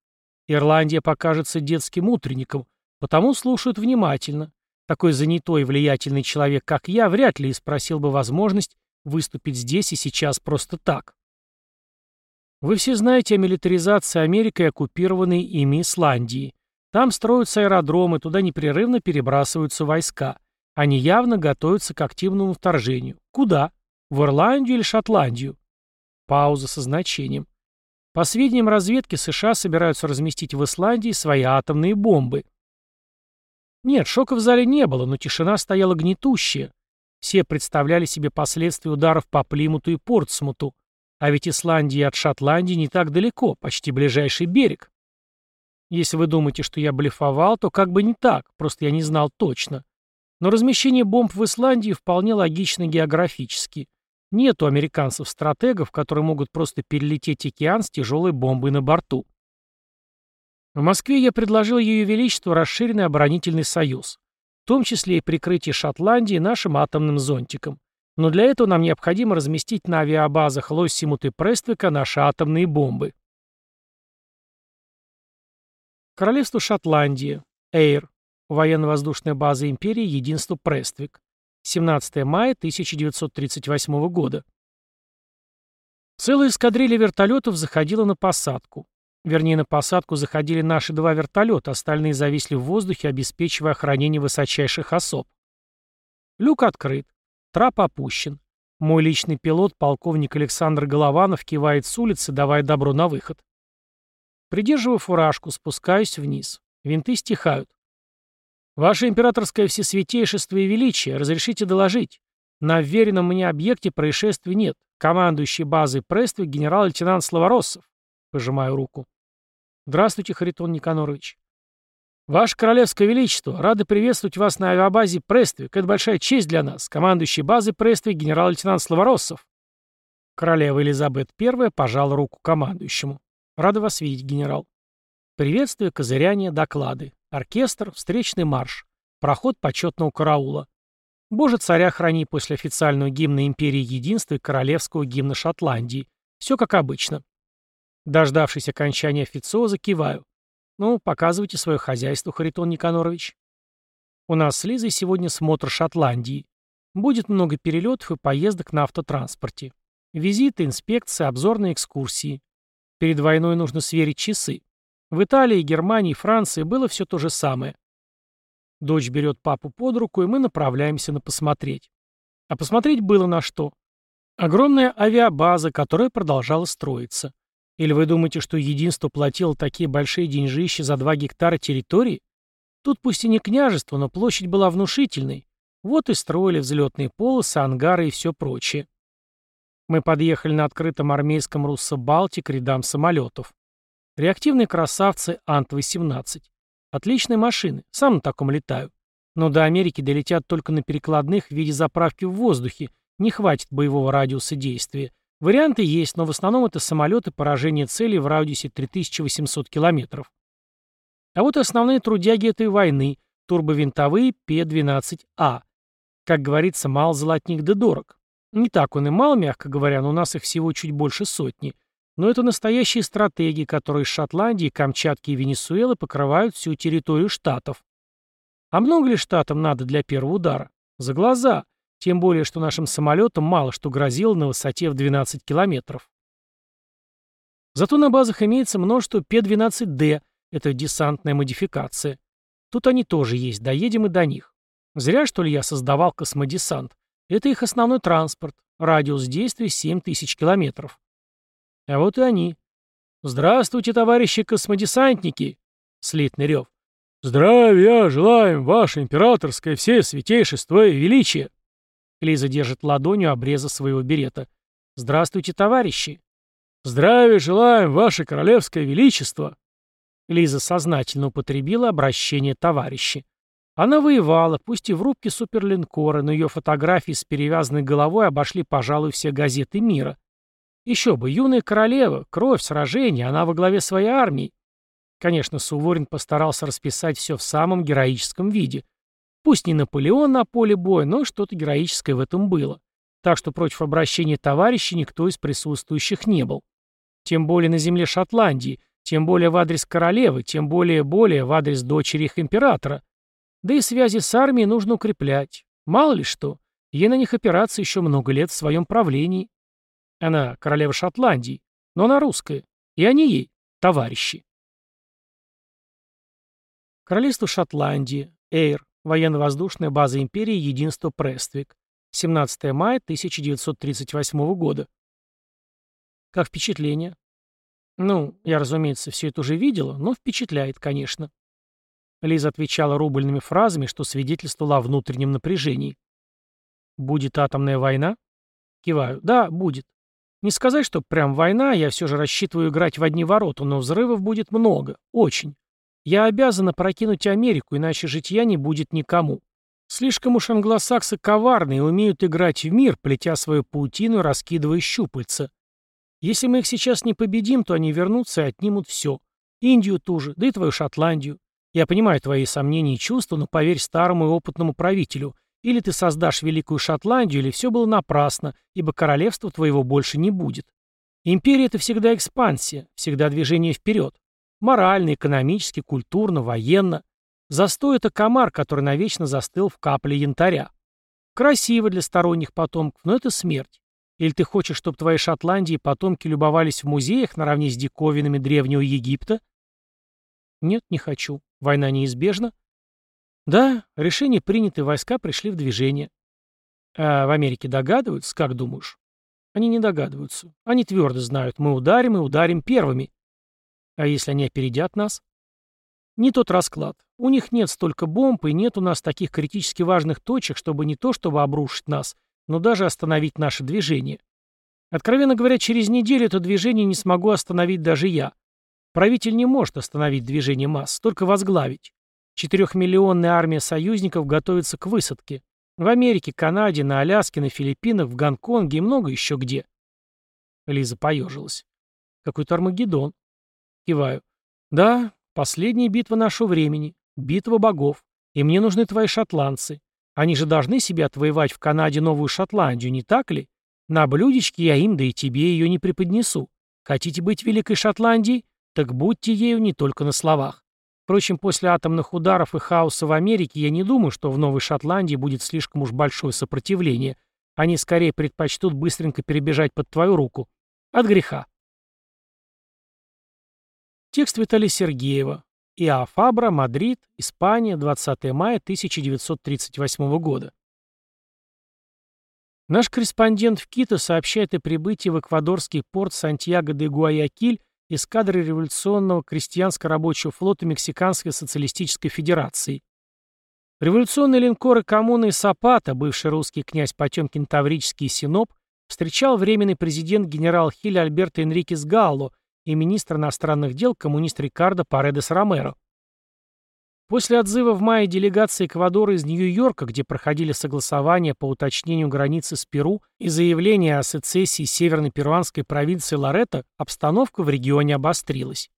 Ирландия покажется детским утренником, потому слушают внимательно. Такой занятой и влиятельный человек, как я, вряд ли и спросил бы возможность выступить здесь и сейчас просто так. Вы все знаете о милитаризации Америкой оккупированной ими Исландии. Там строятся аэродромы, туда непрерывно перебрасываются войска. Они явно готовятся к активному вторжению. Куда? В Ирландию или Шотландию? Пауза со значением. По сведениям разведки, США собираются разместить в Исландии свои атомные бомбы. Нет, шока в зале не было, но тишина стояла гнетущая. Все представляли себе последствия ударов по Плимуту и Портсмуту. А ведь Исландия от Шотландии не так далеко, почти ближайший берег. Если вы думаете, что я блефовал, то как бы не так, просто я не знал точно. Но размещение бомб в Исландии вполне логично географически. Нет у американцев стратегов, которые могут просто перелететь океан с тяжелой бомбой на борту. В Москве я предложил Ее Величеству расширенный оборонительный союз, в том числе и прикрытие Шотландии нашим атомным зонтиком. Но для этого нам необходимо разместить на авиабазах Лоссимут и Прествика наши атомные бомбы. Королевство Шотландия. Эйр. Военно-воздушная база империи Единство Прествик. 17 мая 1938 года. Целая эскадрилья вертолетов заходила на посадку. Вернее, на посадку заходили наши два вертолета, остальные зависли в воздухе, обеспечивая охранение высочайших особ. Люк открыт. Трап опущен. Мой личный пилот, полковник Александр Голованов, кивает с улицы, давая добро на выход. Придерживая фуражку, спускаюсь вниз. Винты стихают. «Ваше императорское всесвятейшество и величие, разрешите доложить. На вверенном мне объекте происшествий нет. Командующий базой Прествик генерал-лейтенант Славороссов». Пожимаю руку. «Здравствуйте, Харитон Никанорович». «Ваше Королевское Величество, рады приветствовать вас на авиабазе Прествик. Это большая честь для нас. Командующий базой Прествик генерал-лейтенант Славороссов». Королева Елизабет I пожала руку командующему. «Рада вас видеть, генерал». Приветствие, козыряние, доклады. Оркестр, встречный марш. Проход почетного караула. Боже царя храни после официального гимна Империи Единства и королевского гимна Шотландии. Все как обычно. Дождавшись окончания официоза, киваю. Ну, показывайте свое хозяйство, Харитон Никанорович. У нас с Лизой сегодня смотр Шотландии. Будет много перелетов и поездок на автотранспорте. Визиты, инспекции, обзорные экскурсии. Перед войной нужно сверить часы. В Италии, Германии, Франции было все то же самое. Дочь берет папу под руку, и мы направляемся на посмотреть. А посмотреть было на что. Огромная авиабаза, которая продолжала строиться. Или вы думаете, что единство платило такие большие деньжища за 2 гектара территории? Тут пусть и не княжество, но площадь была внушительной. Вот и строили взлетные полосы, ангары и все прочее. Мы подъехали на открытом армейском Руссо-Балти к рядам самолетов. Реактивные красавцы Ант-18. Отличные машины, сам на таком летаю. Но до Америки долетят только на перекладных в виде заправки в воздухе, не хватит боевого радиуса действия. Варианты есть, но в основном это самолеты поражения целей в радиусе 3800 километров. А вот основные трудяги этой войны – турбовинтовые П-12А. Как говорится, мал золотник да дорог. Не так он и мал, мягко говоря, но у нас их всего чуть больше сотни. Но это настоящие стратегии, которые из Шотландии, Камчатки и Венесуэлы покрывают всю территорию штатов. А много ли штатам надо для первого удара? За глаза. Тем более, что нашим самолетам мало что грозило на высоте в 12 километров. Зато на базах имеется множество П-12Д, это десантная модификация. Тут они тоже есть, доедем и до них. Зря, что ли, я создавал космодесант. Это их основной транспорт. Радиус действия 7000 километров. А вот и они. «Здравствуйте, товарищи космодесантники!» Слитный рев. «Здравия желаем, ваше императорское все святейшество и величие!» Лиза держит ладонью обреза своего берета. «Здравствуйте, товарищи!» «Здравия желаем, ваше королевское величество!» Лиза сознательно употребила обращение товарищи. Она воевала, пусть и в рубке суперлинкора, но ее фотографии с перевязанной головой обошли, пожалуй, все газеты мира. Еще бы, юная королева, кровь, сражение, она во главе своей армии. Конечно, Суворин постарался расписать все в самом героическом виде. Пусть не Наполеон на поле боя, но что-то героическое в этом было. Так что против обращения товарищей никто из присутствующих не был. Тем более на земле Шотландии, тем более в адрес королевы, тем более более в адрес дочери их императора. Да и связи с армией нужно укреплять. Мало ли что. Ей на них опираться еще много лет в своем правлении. Она королева Шотландии, но она русская. И они ей товарищи. Королевство Шотландии. Эйр. Военно-воздушная база империи Единство Прествик. 17 мая 1938 года. Как впечатление? Ну, я, разумеется, все это уже видела, но впечатляет, конечно. Лиза отвечала рубльными фразами, что свидетельствовало о внутреннем напряжении. «Будет атомная война?» Киваю. «Да, будет. Не сказать, что прям война, я все же рассчитываю играть в одни ворота, но взрывов будет много. Очень. Я обязана прокинуть Америку, иначе житья не будет никому. Слишком уж англосаксы коварные и умеют играть в мир, плетя свою паутину и раскидывая щупальца. Если мы их сейчас не победим, то они вернутся и отнимут все. Индию ту же, да и твою Шотландию. Я понимаю твои сомнения и чувства, но поверь старому и опытному правителю. Или ты создашь Великую Шотландию, или все было напрасно, ибо королевства твоего больше не будет. Империя — это всегда экспансия, всегда движение вперед. Морально, экономически, культурно, военно. Застой — это комар, который навечно застыл в капле янтаря. Красиво для сторонних потомков, но это смерть. Или ты хочешь, чтобы твои Шотландии потомки любовались в музеях наравне с диковинами Древнего Египта? Нет, не хочу. Война неизбежна? Да, решение принято, войска пришли в движение. А в Америке догадываются, как думаешь? Они не догадываются. Они твердо знают, мы ударим и ударим первыми. А если они опередят нас? Не тот расклад. У них нет столько бомб и нет у нас таких критически важных точек, чтобы не то чтобы обрушить нас, но даже остановить наше движение. Откровенно говоря, через неделю это движение не смогу остановить даже я. Правитель не может остановить движение масс, только возглавить. Четырехмиллионная армия союзников готовится к высадке. В Америке, Канаде, на Аляске, на Филиппинах, в Гонконге и много еще где. Лиза поежилась. Какой-то Армагеддон. Киваю. Да, последняя битва нашего времени. Битва богов. И мне нужны твои шотландцы. Они же должны себе отвоевать в Канаде Новую Шотландию, не так ли? На блюдечке я им, да и тебе ее не преподнесу. Хотите быть Великой Шотландией? Так будьте ею не только на словах. Впрочем, после атомных ударов и хаоса в Америке я не думаю, что в Новой Шотландии будет слишком уж большое сопротивление. Они скорее предпочтут быстренько перебежать под твою руку. От греха. Текст Виталия Сергеева. ИА Фабра, Мадрид, Испания, 20 мая 1938 года. Наш корреспондент в Кито сообщает о прибытии в эквадорский порт Сантьяго де Гуаякиль эскадры революционного крестьянско-рабочего флота Мексиканской социалистической федерации. Революционные линкоры коммуны Сапата, бывший русский князь Потемкин Таврический и Синоп, встречал временный президент генерал Хиль Альберто Энрикес Галло и министр иностранных дел коммунист Рикардо Паредес Ромеро. После отзыва в мае делегации Эквадора из Нью-Йорка, где проходили согласования по уточнению границы с Перу и заявление о сецессии северной перуанской провинции Лоретто, обстановка в регионе обострилась.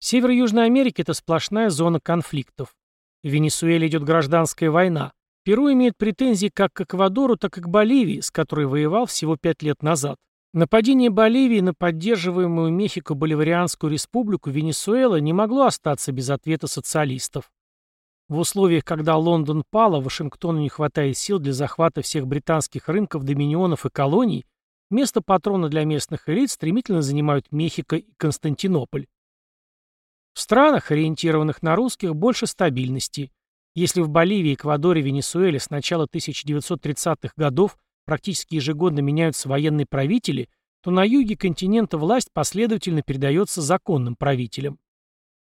Север Южной Америки – это сплошная зона конфликтов. В Венесуэле идет гражданская война. Перу имеет претензии как к Эквадору, так и к Боливии, с которой воевал всего пять лет назад. Нападение Боливии на поддерживаемую Мехико Боливарианскую республику Венесуэла не могло остаться без ответа социалистов. В условиях, когда Лондон пал, а Вашингтону не хватает сил для захвата всех британских рынков, доминионов и колоний, место патрона для местных элит стремительно занимают Мехико и Константинополь. В странах, ориентированных на русских, больше стабильности. Если в Боливии, Эквадоре, Венесуэле с начала 1930-х годов практически ежегодно меняются военные правители, то на юге континента власть последовательно передается законным правителям.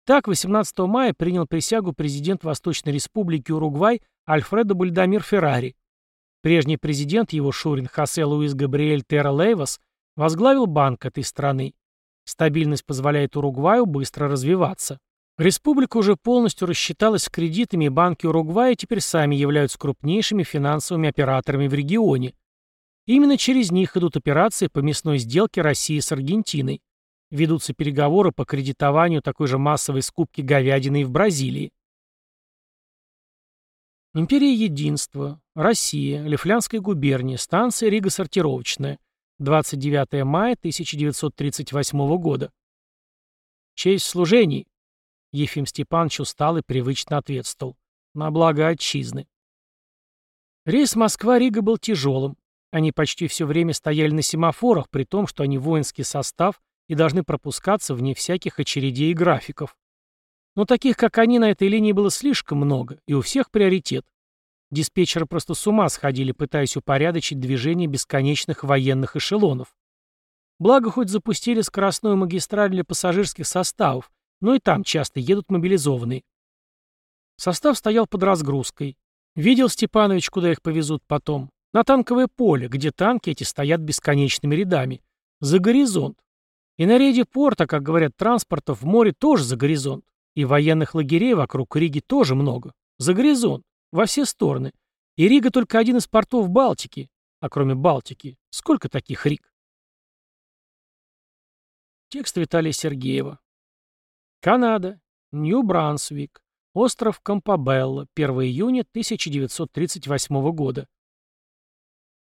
Так, 18 мая принял присягу президент Восточной Республики Уругвай Альфредо Бульдамир Феррари. Прежний президент его Шурин Хосе Луис Габриэль Терра Лейвас возглавил банк этой страны. Стабильность позволяет Уругваю быстро развиваться. Республика уже полностью рассчиталась с кредитами, и банки Уругвая теперь сами являются крупнейшими финансовыми операторами в регионе. Именно через них идут операции по мясной сделке России с Аргентиной. Ведутся переговоры по кредитованию такой же массовой скупки говядины в Бразилии. Империя Единства, Россия, Лифлянская губерния, станция Рига-сортировочная, 29 мая 1938 года. Честь служений. Ефим Степанович устал и привычно ответствовал. На благо отчизны. Рейс Москва-Рига был тяжелым. Они почти все время стояли на семафорах, при том, что они воинский состав и должны пропускаться вне всяких очередей и графиков. Но таких, как они, на этой линии было слишком много, и у всех приоритет. Диспетчеры просто с ума сходили, пытаясь упорядочить движение бесконечных военных эшелонов. Благо, хоть запустили скоростную магистраль для пассажирских составов, но и там часто едут мобилизованные. Состав стоял под разгрузкой. Видел Степанович, куда их повезут потом. На танковое поле, где танки эти стоят бесконечными рядами. За горизонт. И на рейде порта, как говорят, транспортов в море тоже за горизонт. И военных лагерей вокруг Риги тоже много. За горизонт. Во все стороны. И Рига только один из портов Балтики. А кроме Балтики, сколько таких Риг? Текст Виталия Сергеева. Канада. Нью-Брансвик. Остров Кампабелла. 1 июня 1938 года.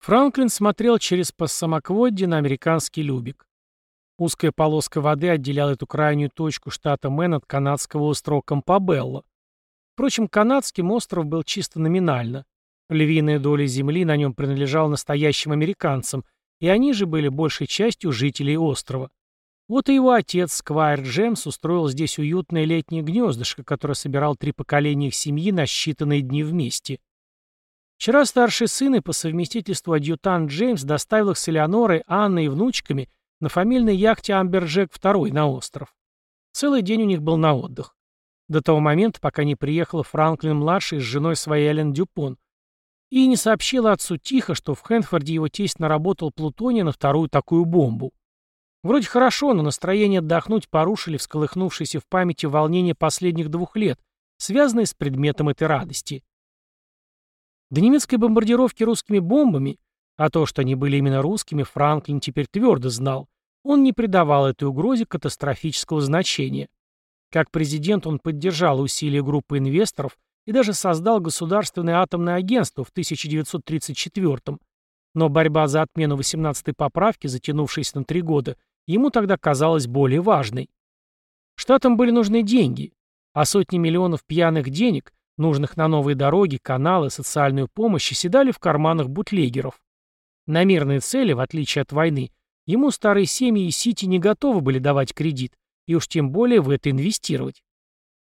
Франклин смотрел через Пассамакводди на американский Любик. Узкая полоска воды отделяла эту крайнюю точку штата Мэн от канадского острова Кампабелла. Впрочем, канадским остров был чисто номинально. Львиная доля земли на нем принадлежала настоящим американцам, и они же были большей частью жителей острова. Вот и его отец, Сквайр Джемс, устроил здесь уютное летнее гнездышко, которое собирал три поколения их семьи на считанные дни вместе. Вчера старший сын и по совместительству адъютант Джеймс доставил их с Элеонорой, Анной и внучками на фамильной яхте Амберджек II на остров. Целый день у них был на отдых. До того момента, пока не приехала Франклин-младший с женой своей Эллен Дюпон, и не сообщила отцу тихо, что в Хэнфорде его тесть наработал плутония на вторую такую бомбу. Вроде хорошо, но настроение отдохнуть порушили всколыхнувшиеся в памяти волнения последних двух лет, связанные с предметом этой радости. До немецкой бомбардировки русскими бомбами, а то, что они были именно русскими, Франклин теперь твердо знал, он не придавал этой угрозе катастрофического значения. Как президент он поддержал усилия группы инвесторов и даже создал Государственное атомное агентство в 1934 но борьба за отмену 18-й поправки, затянувшаяся на три года, ему тогда казалась более важной. Штатам были нужны деньги, а сотни миллионов пьяных денег нужных на новые дороги, каналы, социальную помощь, оседали в карманах бутлегеров. На мирные цели, в отличие от войны, ему старые семьи и Сити не готовы были давать кредит, и уж тем более в это инвестировать.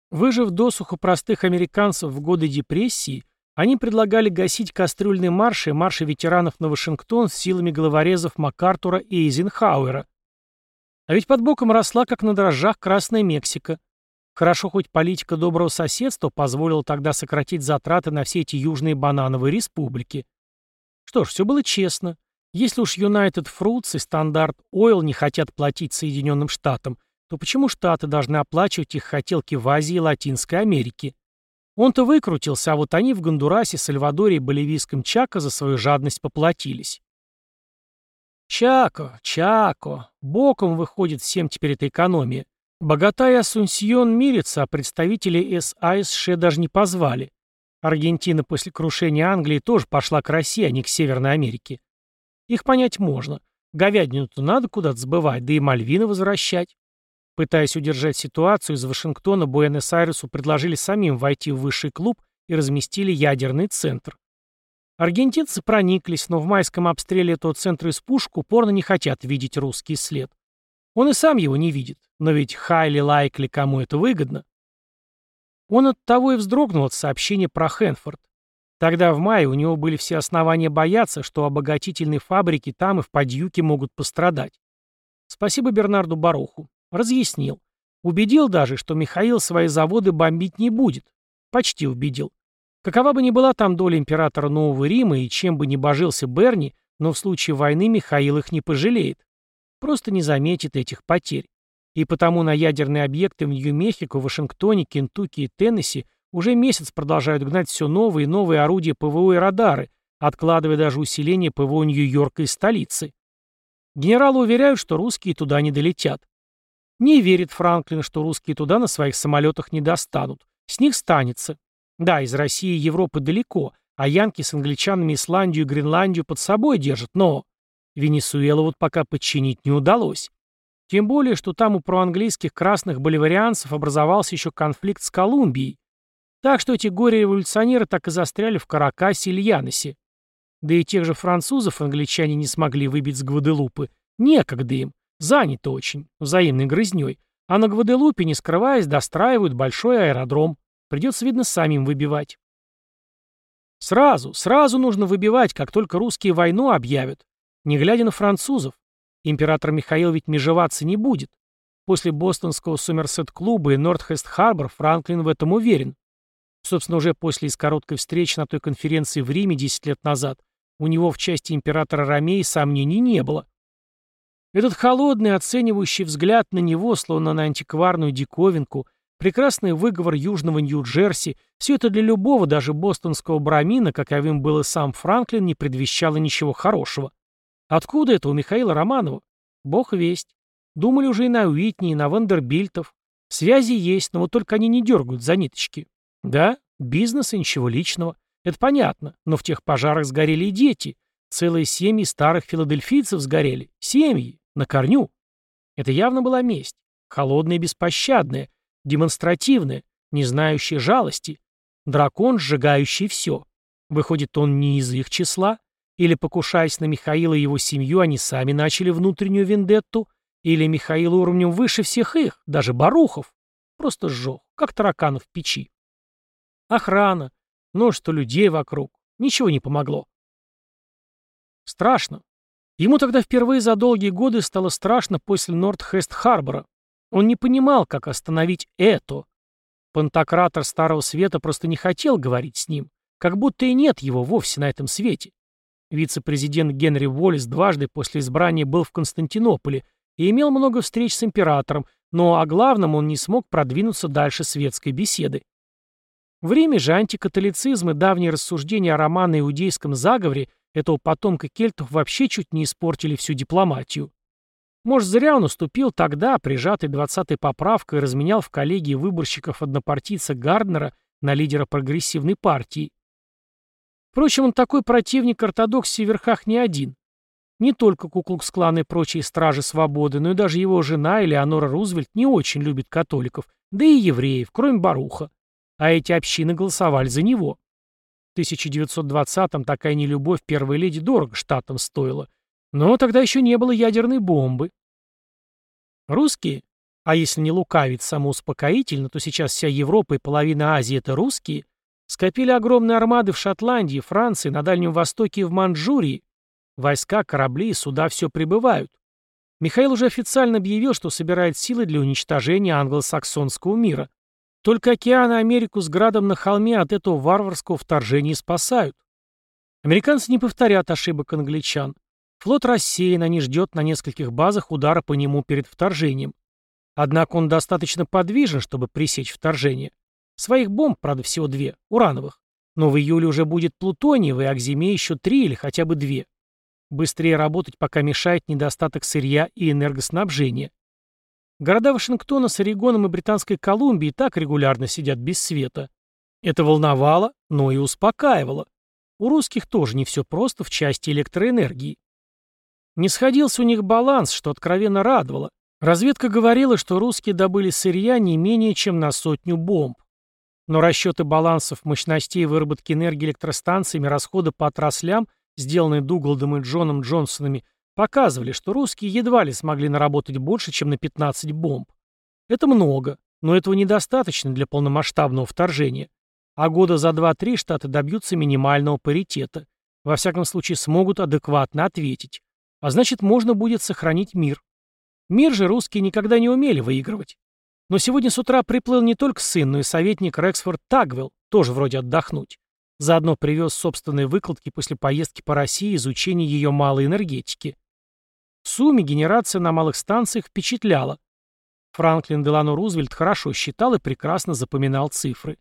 Выжив досуху простых американцев в годы депрессии, Они предлагали гасить кастрюльные марши и марши ветеранов на Вашингтон с силами головорезов МакАртура и Эйзенхауэра. А ведь под боком росла, как на дрожжах, Красная Мексика. Хорошо, хоть политика доброго соседства позволила тогда сократить затраты на все эти южные банановые республики. Что ж, все было честно. Если уж United Fruits и Standard Oil не хотят платить Соединенным Штатам, то почему Штаты должны оплачивать их хотелки в Азии и Латинской Америке? Он-то выкрутился, а вот они в Гондурасе, Сальвадоре и боливийском Чако за свою жадность поплатились. Чако, Чако. Боком выходит всем теперь эта экономия. Богата и Асунсьон мирятся, а представителей САСШ даже не позвали. Аргентина после крушения Англии тоже пошла к России, а не к Северной Америке. Их понять можно. Говядину-то надо куда-то сбывать, да и Мальвины возвращать. Пытаясь удержать ситуацию, из Вашингтона Буэнос-Айресу предложили самим войти в высший клуб и разместили ядерный центр. Аргентинцы прониклись, но в майском обстреле этого центра из пушек упорно не хотят видеть русский след. Он и сам его не видит, но ведь хайли лайкли кому это выгодно. Он от того и вздрогнул от сообщения про Хэнфорд. Тогда в мае у него были все основания бояться, что обогатительные фабрики там и в Подьюке могут пострадать. Спасибо Бернарду Баруху. Разъяснил. Убедил даже, что Михаил свои заводы бомбить не будет. Почти убедил. Какова бы ни была там доля императора Нового Рима и чем бы ни божился Берни, но в случае войны Михаил их не пожалеет. Просто не заметит этих потерь. И потому на ядерные объекты в Нью-Мехико, Вашингтоне, Кентукки и Теннесси уже месяц продолжают гнать все новые и новые орудия ПВО и радары, откладывая даже усиление ПВО Нью-Йорка и столицы. Генералы уверяют, что русские туда не долетят. Не верит Франклин, что русские туда на своих самолетах не достанут. С них станется. Да, из России и Европы далеко, а янки с англичанами Исландию и Гренландию под собой держат, но Венесуэлу вот пока подчинить не удалось. Тем более, что там у проанглийских красных боливарианцев образовался еще конфликт с Колумбией. Так что эти горе-революционеры так и застряли в Каракасе или Яносе. Да и тех же французов англичане не смогли выбить с Гваделупы. Некогда им. Заняты очень, взаимной грызней. А на Гваделупе, не скрываясь, достраивают большой аэродром. Придется, видно, самим выбивать. Сразу, сразу нужно выбивать, как только русские войну объявят. Не глядя на французов. Император Михаил ведь межеваться не будет. После бостонского Сомерсет-клуба и Нортхест-Харбор Франклин в этом уверен. Собственно, уже после из короткой встречи на той конференции в Риме 10 лет назад у него в части императора Ромеи сомнений не было. Этот холодный, оценивающий взгляд на него, словно на антикварную диковинку, прекрасный выговор южного Нью-Джерси, все это для любого, даже бостонского брамина, каковым был и сам Франклин, не предвещало ничего хорошего. Откуда это у Михаила Романова? Бог весть. Думали уже и на Уитни, и на Вандербильтов. Связи есть, но вот только они не дергают за ниточки. Да, бизнес и ничего личного. Это понятно, но в тех пожарах сгорели и дети. Целые семьи старых филадельфийцев сгорели. Семьи. На корню. Это явно была месть. Холодная и беспощадная. Демонстративная. Не знающая жалости. Дракон, сжигающий все. Выходит, он не из их числа? Или, покушаясь на Михаила и его семью, они сами начали внутреннюю вендетту? Или Михаил уровнем выше всех их, даже Барухов? Просто сжег, как тараканов в печи. Охрана, множество людей вокруг. Ничего не помогло. Страшно. Ему тогда впервые за долгие годы стало страшно после Нордхест-Харбора. Он не понимал, как остановить это. Пантократор Старого Света просто не хотел говорить с ним, как будто и нет его вовсе на этом свете. Вице-президент Генри Уоллес дважды после избрания был в Константинополе и имел много встреч с императором, но о главном он не смог продвинуться дальше светской беседы. В Риме же антикатолицизм и давние рассуждения о романо-иудейском заговоре этого потомка кельтов вообще чуть не испортили всю дипломатию. Может, зря он уступил тогда, прижатый 20-й поправкой, разменял в коллегии выборщиков однопартийца Гарднера на лидера прогрессивной партии. Впрочем, он такой противник ортодоксии в верхах не один. Не только Куклукс-клан и прочие стражи свободы, но и даже его жена Элеонора Рузвельт не очень любит католиков, да и евреев, кроме Баруха. А эти общины голосовали за него. 1920-м такая нелюбовь первой леди дорого штатам стоила. Но тогда еще не было ядерной бомбы. Русские, а если не лукавить самоуспокоительно, то сейчас вся Европа и половина Азии — это русские, Скопили огромные армады в Шотландии, Франции, на Дальнем Востоке и в Манчжурии. Войска, корабли и суда все прибывают. Михаил уже официально объявил, что собирает силы для уничтожения англосаксонского мира. Только океан и Америку с градом на холме от этого варварского вторжения спасают. Американцы не повторят ошибок англичан. Флот рассеян, а не ждет на нескольких базах удара по нему перед вторжением. Однако он достаточно подвижен, чтобы пресечь вторжение. Своих бомб, правда, всего две, урановых. Но в июле уже будет плутониевый, а к зиме еще три или хотя бы две. Быстрее работать пока мешает недостаток сырья и энергоснабжения. Города Вашингтона с Орегоном и Британской Колумбией так регулярно сидят без света. Это волновало, но и успокаивало. У русских тоже не все просто в части электроэнергии. Не сходился у них баланс, что откровенно радовало. Разведка говорила, что русские добыли сырья не менее чем на сотню бомб. Но расчеты балансов мощностей выработки энергии электростанциями, расхода по отраслям сделанные Дуглдом и Джоном Джонсонами, показывали, что русские едва ли смогли наработать больше, чем на 15 бомб. Это много, но этого недостаточно для полномасштабного вторжения. А года за 2-3 Штаты добьются минимального паритета. Во всяком случае, смогут адекватно ответить. А значит, можно будет сохранить мир. Мир же русские никогда не умели выигрывать. Но сегодня с утра приплыл не только сын, но и советник Рексфорд Тагвелл, тоже вроде отдохнуть. Заодно привез собственные выкладки после поездки по России и изучения ее малой энергетики. В сумме генерация на малых станциях впечатляла. Франклин Делано Рузвельт хорошо считал и прекрасно запоминал цифры.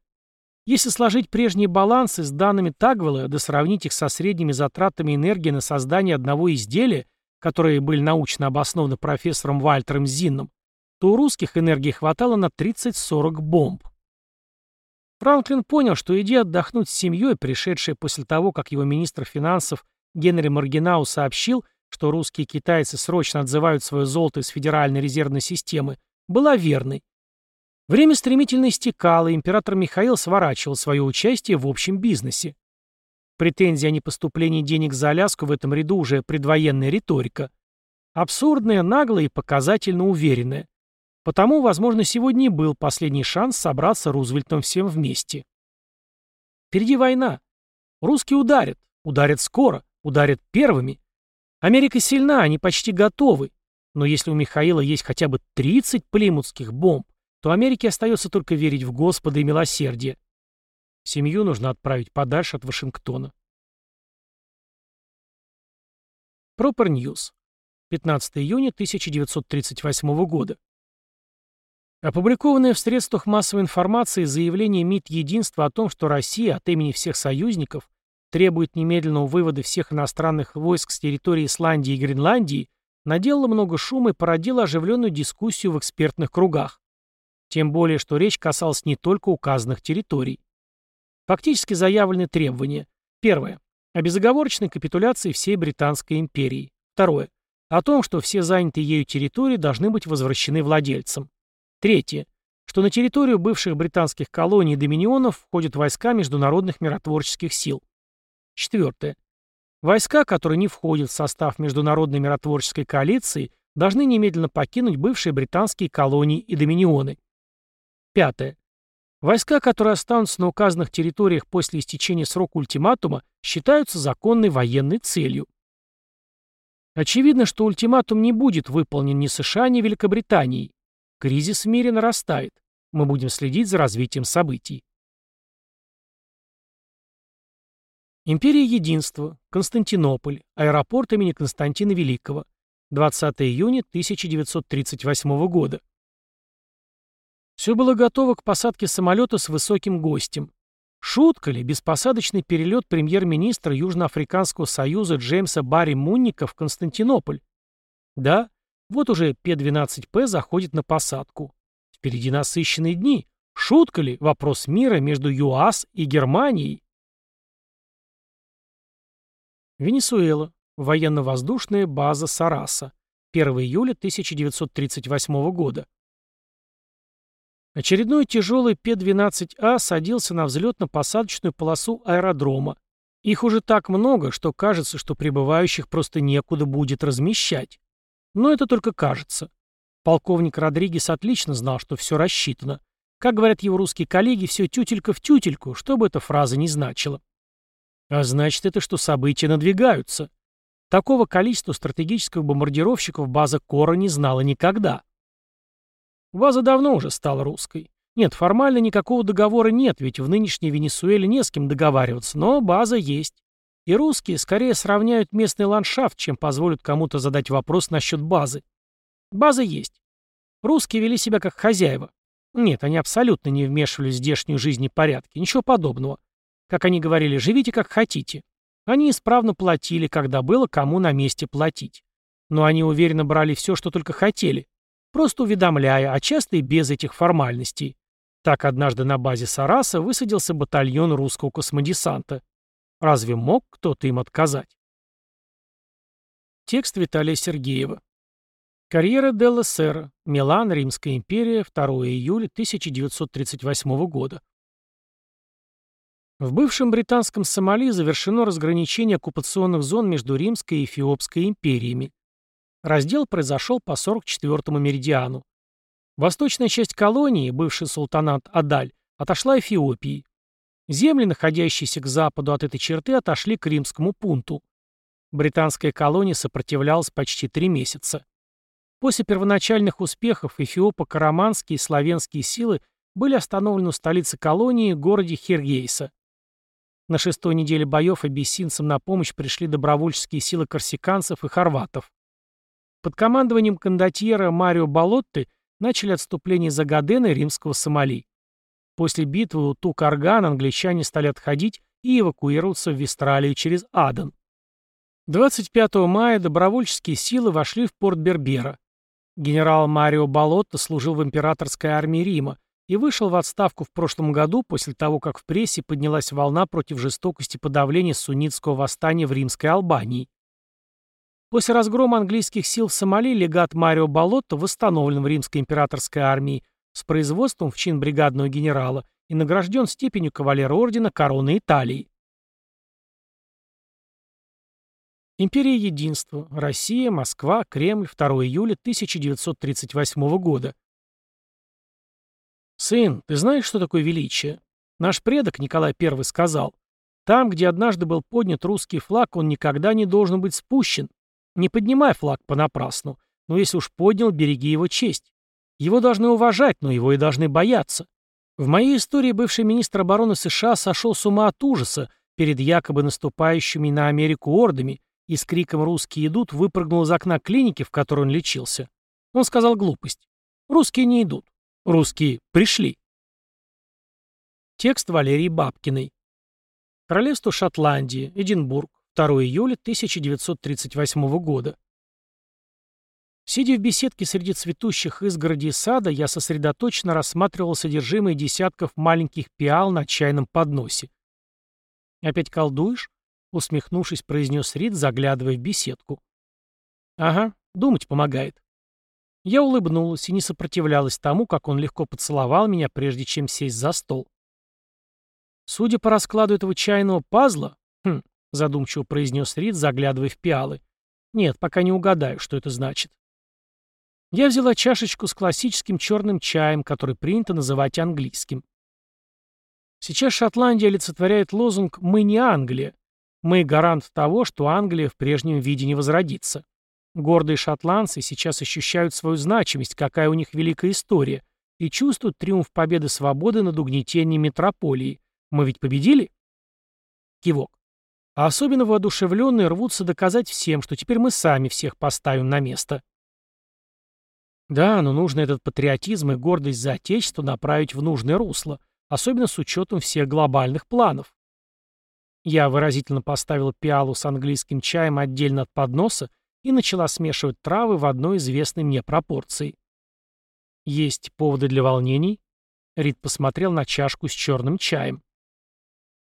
Если сложить прежние балансы с данными Тагвелла, да сравнить их со средними затратами энергии на создание одного изделия, которые были научно обоснованы профессором Вальтером Зинном, то у русских энергии хватало на 30-40 бомб. Франклин понял, что идея отдохнуть с семьей, пришедшая после того, как его министр финансов Генри Маргинау сообщил, что русские и китайцы срочно отзывают свое золото из Федеральной резервной системы, была верной. Время стремительно истекало, и император Михаил сворачивал свое участие в общем бизнесе. Претензии о непоступлении денег за Аляску в этом ряду уже предвоенная риторика. Абсурдная, наглая и показательно уверенная. Потому, возможно, сегодня и был последний шанс собраться Рузвельтом всем вместе. Впереди война. Русские ударят. Ударят скоро. Ударят первыми. Америка сильна, они почти готовы. Но если у Михаила есть хотя бы 30 плимутских бомб, то Америке остается только верить в Господа и милосердие. Семью нужно отправить подальше от Вашингтона. Пропер Ньюс. 15 июня 1938 года. Опубликованное в средствах массовой информации заявление МИД Единства о том, что Россия от имени всех союзников требует немедленного вывода всех иностранных войск с территории Исландии и Гренландии, наделало много шума и породило оживленную дискуссию в экспертных кругах. Тем более, что речь касалась не только указанных территорий. Фактически заявлены требования. Первое. О безоговорочной капитуляции всей Британской империи. Второе. О том, что все занятые ею территории должны быть возвращены владельцам. Третье. Что на территорию бывших британских колоний и доминионов входят войска международных миротворческих сил. Четвертое. Войска, которые не входят в состав международной миротворческой коалиции, должны немедленно покинуть бывшие британские колонии и доминионы. Пятое. Войска, которые останутся на указанных территориях после истечения срока ультиматума, считаются законной военной целью. Очевидно, что ультиматум не будет выполнен ни США, ни Великобританией. Кризис в мире нарастает. Мы будем следить за развитием событий. Империя Единства. Константинополь. Аэропорт имени Константина Великого. 20 июня 1938 года. Все было готово к посадке самолета с высоким гостем. Шутка ли, беспосадочный перелет премьер-министра Южноафриканского союза Джеймса Барри Мунника в Константинополь? Да, вот уже П-12П заходит на посадку. Впереди насыщенные дни. Шутка ли? Вопрос мира между ЮАС и Германией. Венесуэла. Военно-воздушная база Сараса. 1 июля 1938 года. Очередной тяжелый П-12А садился на взлетно-посадочную полосу аэродрома. Их уже так много, что кажется, что прибывающих просто некуда будет размещать. Но это только кажется. Полковник Родригес отлично знал, что все рассчитано. Как говорят его русские коллеги, все тютелька в тютельку, что бы эта фраза ни значила. А значит это, что события надвигаются. Такого количества стратегических бомбардировщиков база Кора не знала никогда. База давно уже стала русской. Нет, формально никакого договора нет, ведь в нынешней Венесуэле не с кем договариваться, но база есть. И русские скорее сравняют местный ландшафт, чем позволят кому-то задать вопрос насчет базы. База есть. Русские вели себя как хозяева. Нет, они абсолютно не вмешивались в здешнюю жизнь и порядки, ничего подобного. Как они говорили, живите как хотите. Они исправно платили, когда было кому на месте платить. Но они уверенно брали все, что только хотели, просто уведомляя, а часто и без этих формальностей. Так однажды на базе Сараса высадился батальон русского космодесанта. Разве мог кто-то им отказать? Текст Виталия Сергеева. Карьера Делла Сера. Милан, Римская империя, 2 июля 1938 года. В бывшем британском Сомали завершено разграничение оккупационных зон между Римской и Эфиопской империями. Раздел произошел по 44-му меридиану. Восточная часть колонии, бывший султанат Адаль, отошла Эфиопии. Земли, находящиеся к западу от этой черты, отошли к римскому пункту. Британская колония сопротивлялась почти три месяца. После первоначальных успехов эфиопо-караманские и славянские силы были остановлены у столицы колонии, городе Хиргейса. На шестой неделе боев абиссинцам на помощь пришли добровольческие силы корсиканцев и хорватов. Под командованием кондотьера Марио Болотты начали отступление из Агадена и римского Сомали. После битвы у Тук-Арган англичане стали отходить и эвакуироваться в Вестралию через Аден. 25 мая добровольческие силы вошли в порт Бербера. Генерал Марио Болотто служил в императорской армии Рима и вышел в отставку в прошлом году после того, как в прессе поднялась волна против жестокости подавления суннитского восстания в римской Албании. После разгрома английских сил в Сомали легат Марио Болотто восстановлен в римской императорской армии с производством в чин бригадного генерала и награжден степенью кавалера ордена короны Италии. Империя Единства. Россия, Москва, Кремль, 2 июля 1938 года. «Сын, ты знаешь, что такое величие? Наш предок Николай I сказал, там, где однажды был поднят русский флаг, он никогда не должен быть спущен. Не поднимай флаг понапрасну, но если уж поднял, береги его честь. Его должны уважать, но его и должны бояться. В моей истории бывший министр обороны США сошел с ума от ужаса перед якобы наступающими на Америку ордами и с криком «Русские идут!» выпрыгнул из окна клиники, в которой он лечился. Он сказал глупость. «Русские не идут. Русские пришли». Текст Валерии Бабкиной. Королевство Шотландии, Эдинбург, 2 июля 1938 года. Сидя в беседке среди цветущих изгородей сада, я сосредоточенно рассматривал содержимое десятков маленьких пиал на чайном подносе. «Опять колдуешь?» — усмехнувшись, произнес Рид, заглядывая в беседку. «Ага, думать помогает». Я улыбнулась и не сопротивлялась тому, как он легко поцеловал меня, прежде чем сесть за стол. Судя по раскладу этого чайного пазла, хм, задумчиво произнес Рид, заглядывая в пиалы. Нет, пока не угадаю, что это значит. Я взяла чашечку с классическим черным чаем, который принято называть английским. Сейчас Шотландия олицетворяет лозунг «Мы не Англия». Мы гарант того, что Англия в прежнем виде не возродится. Гордые шотландцы сейчас ощущают свою значимость, какая у них великая история, и чувствуют триумф победы свободы над угнетением метрополии. Мы ведь победили? Кивок. А особенно воодушевленные рвутся доказать всем, что теперь мы сами всех поставим на место. Да, но нужно этот патриотизм и гордость за Отечество направить в нужное русло, особенно с учетом всех глобальных планов. Я выразительно поставила пиалу с английским чаем отдельно от подноса и начала смешивать травы в одной известной мне пропорции. «Есть поводы для волнений?» Рид посмотрел на чашку с черным чаем.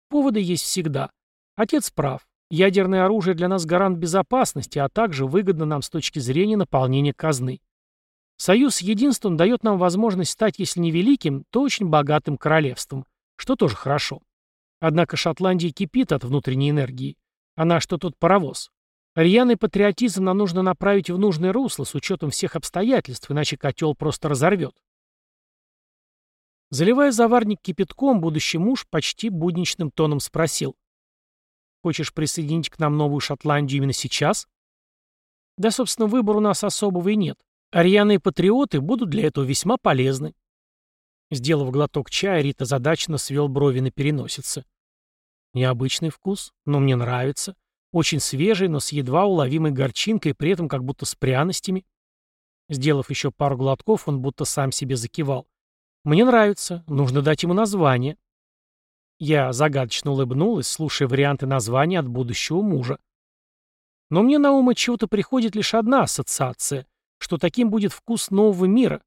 «Поводы есть всегда. Отец прав. Ядерное оружие для нас гарант безопасности, а также выгодно нам с точки зрения наполнения казны. Союз с единством дает нам возможность стать, если не великим, то очень богатым королевством, что тоже хорошо. Однако Шотландия кипит от внутренней энергии. Она что тут паровоз. Рьяный патриотизм нам нужно направить в нужное русло с учетом всех обстоятельств, иначе котел просто разорвет. Заливая заварник кипятком, будущий муж почти будничным тоном спросил. «Хочешь присоединить к нам Новую Шотландию именно сейчас?» «Да, собственно, выбора у нас особого и нет. Арианы патриоты будут для этого весьма полезны». Сделав глоток чая, Рита задачно свел брови на переносице. «Необычный вкус, но мне нравится. Очень свежий, но с едва уловимой горчинкой, при этом как будто с пряностями». Сделав еще пару глотков, он будто сам себе закивал. «Мне нравится. Нужно дать ему название». Я загадочно улыбнулась, слушая варианты названия от будущего мужа. Но мне на ум от чего-то приходит лишь одна ассоциация, что таким будет вкус нового мира.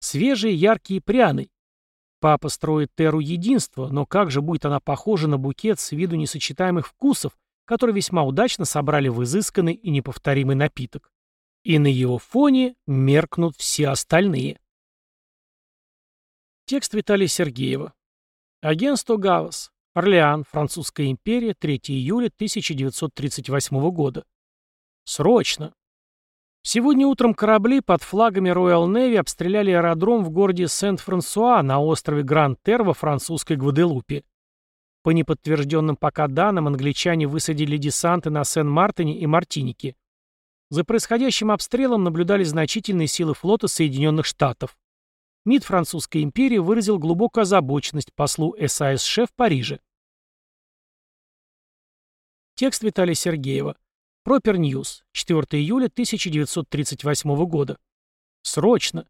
Свежий, яркий и пряный. Папа строит теру единства, но как же будет она похожа на букет с виду несочетаемых вкусов, который весьма удачно собрали в изысканный и неповторимый напиток и на его фоне меркнут все остальные. Текст Виталия Сергеева. Агентство ГАВАС. Орлеан, Французская империя, 3 июля 1938 года. Срочно. Сегодня утром корабли под флагами Royal Navy обстреляли аэродром в городе Сент-Франсуа на острове Гранд-Тер во французской Гваделупе. По неподтвержденным пока данным, англичане высадили десанты на Сен-Мартине и Мартинике. За происходящим обстрелом наблюдали значительные силы флота Соединенных Штатов. МИД Французской империи выразил глубокую озабоченность послу САСШ в Париже. Текст Виталия Сергеева. Propper News. 4 июля 1938 года. Срочно.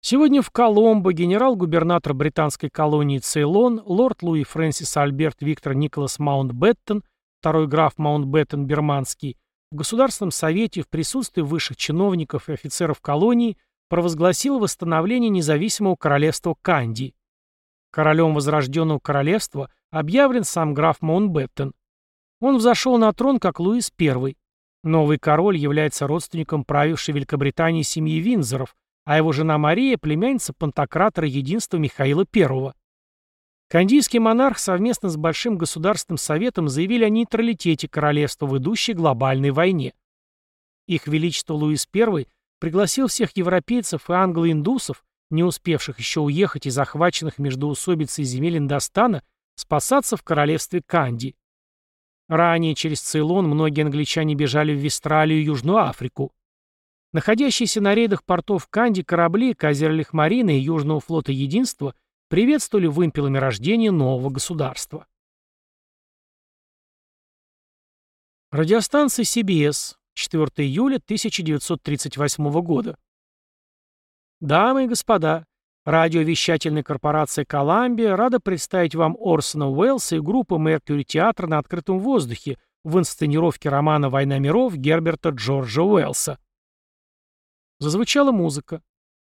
Сегодня в Коломбо генерал-губернатор британской колонии Цейлон, лорд Луи Фрэнсис Альберт Виктор Николас Маунтбеттен, второй граф Маунтбеттен Бирманский, в Государственном Совете в присутствии высших чиновников и офицеров колонии провозгласил восстановление независимого королевства Канди. Королем возрожденного королевства объявлен сам граф Маунтбеттен. Он взошел на трон как Луис I. Новый король является родственником правившей в Великобритании семьи Виндзоров, а его жена Мария – племянница пантократора единства Михаила I. Кандийский монарх совместно с Большим государственным советом заявили о нейтралитете королевства в идущей глобальной войне. Их Величество Луис I пригласил всех европейцев и англо-индусов, не успевших еще уехать из захваченных междоусобицей земель Индостана, спасаться в королевстве Канди. Ранее через Цейлон многие англичане бежали в Вестралию и Южную Африку. Находящиеся на рейдах портов Канди корабли Казерлих-Марина и Южного флота Единства – приветствовали вымпелами рождения нового государства. Радиостанция CBS, 4 июля 1938 года. Дамы и господа, радиовещательная корпорация «Коламбия» рада представить вам Орсона Уэллса и группу Меркьюри Театр на открытом воздухе в инсценировке романа «Война миров» Герберта Джорджа Уэллса. Зазвучала музыка.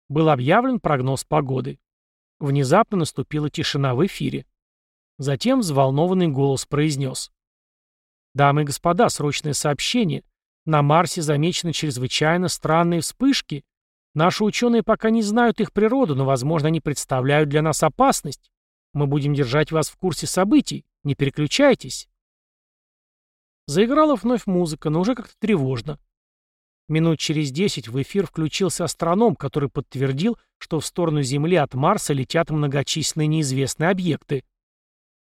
Был объявлен прогноз погоды. Внезапно наступила тишина в эфире. Затем взволнованный голос произнес. «Дамы и господа, срочное сообщение. На Марсе замечены чрезвычайно странные вспышки. Наши ученые пока не знают их природу, но, возможно, они представляют для нас опасность. Мы будем держать вас в курсе событий. Не переключайтесь». Заиграла вновь музыка, но уже как-то тревожно. Минут через десять в эфир включился астроном, который подтвердил, что в сторону Земли от Марса летят многочисленные неизвестные объекты.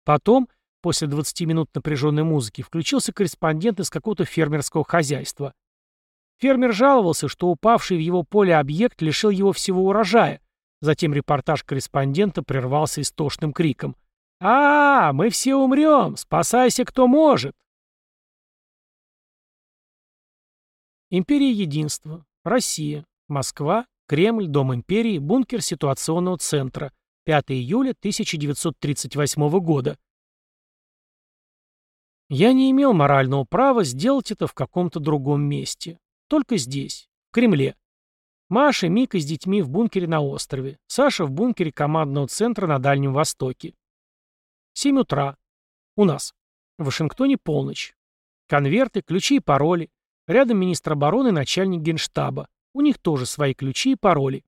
Потом, после 20 минут напряженной музыки, включился корреспондент из какого-то фермерского хозяйства. Фермер жаловался, что упавший в его поле объект лишил его всего урожая. Затем репортаж корреспондента прервался истошным криком. «А, мы все умрем! Спасайся, кто может!» Империя Единства. Россия. Москва. Кремль. Дом империи. Бункер ситуационного центра. 5 июля 1938 года. Я не имел морального права сделать это в каком-то другом месте. Только здесь, в Кремле. Маша, Мика с детьми в бункере на острове. Саша в бункере командного центра на Дальнем Востоке. 7 утра. У нас. В Вашингтоне полночь. Конверты, ключи и пароли. Рядом министр обороны и начальник генштаба. У них тоже свои ключи и пароли.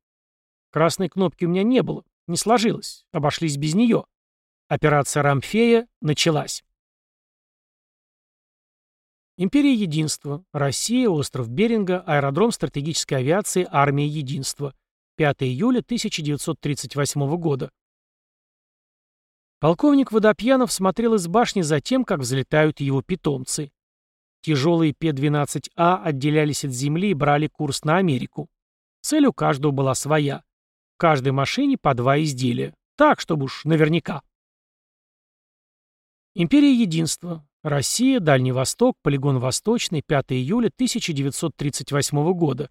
Красной кнопки у меня не было. Не сложилось. Обошлись без нее. Операция «Рамфея» началась. Империя Единства. Россия, остров Беринга, аэродром стратегической авиации Армия Единства. 5 июля 1938 года. Полковник Водопьянов смотрел из башни за тем, как взлетают его питомцы. Тяжелые П-12А отделялись от земли и брали курс на Америку. Цель у каждого была своя. В каждой машине по два изделия. Так, чтобы уж наверняка. Империя Единства. Россия, Дальний Восток, полигон Восточный, 5 июля 1938 года.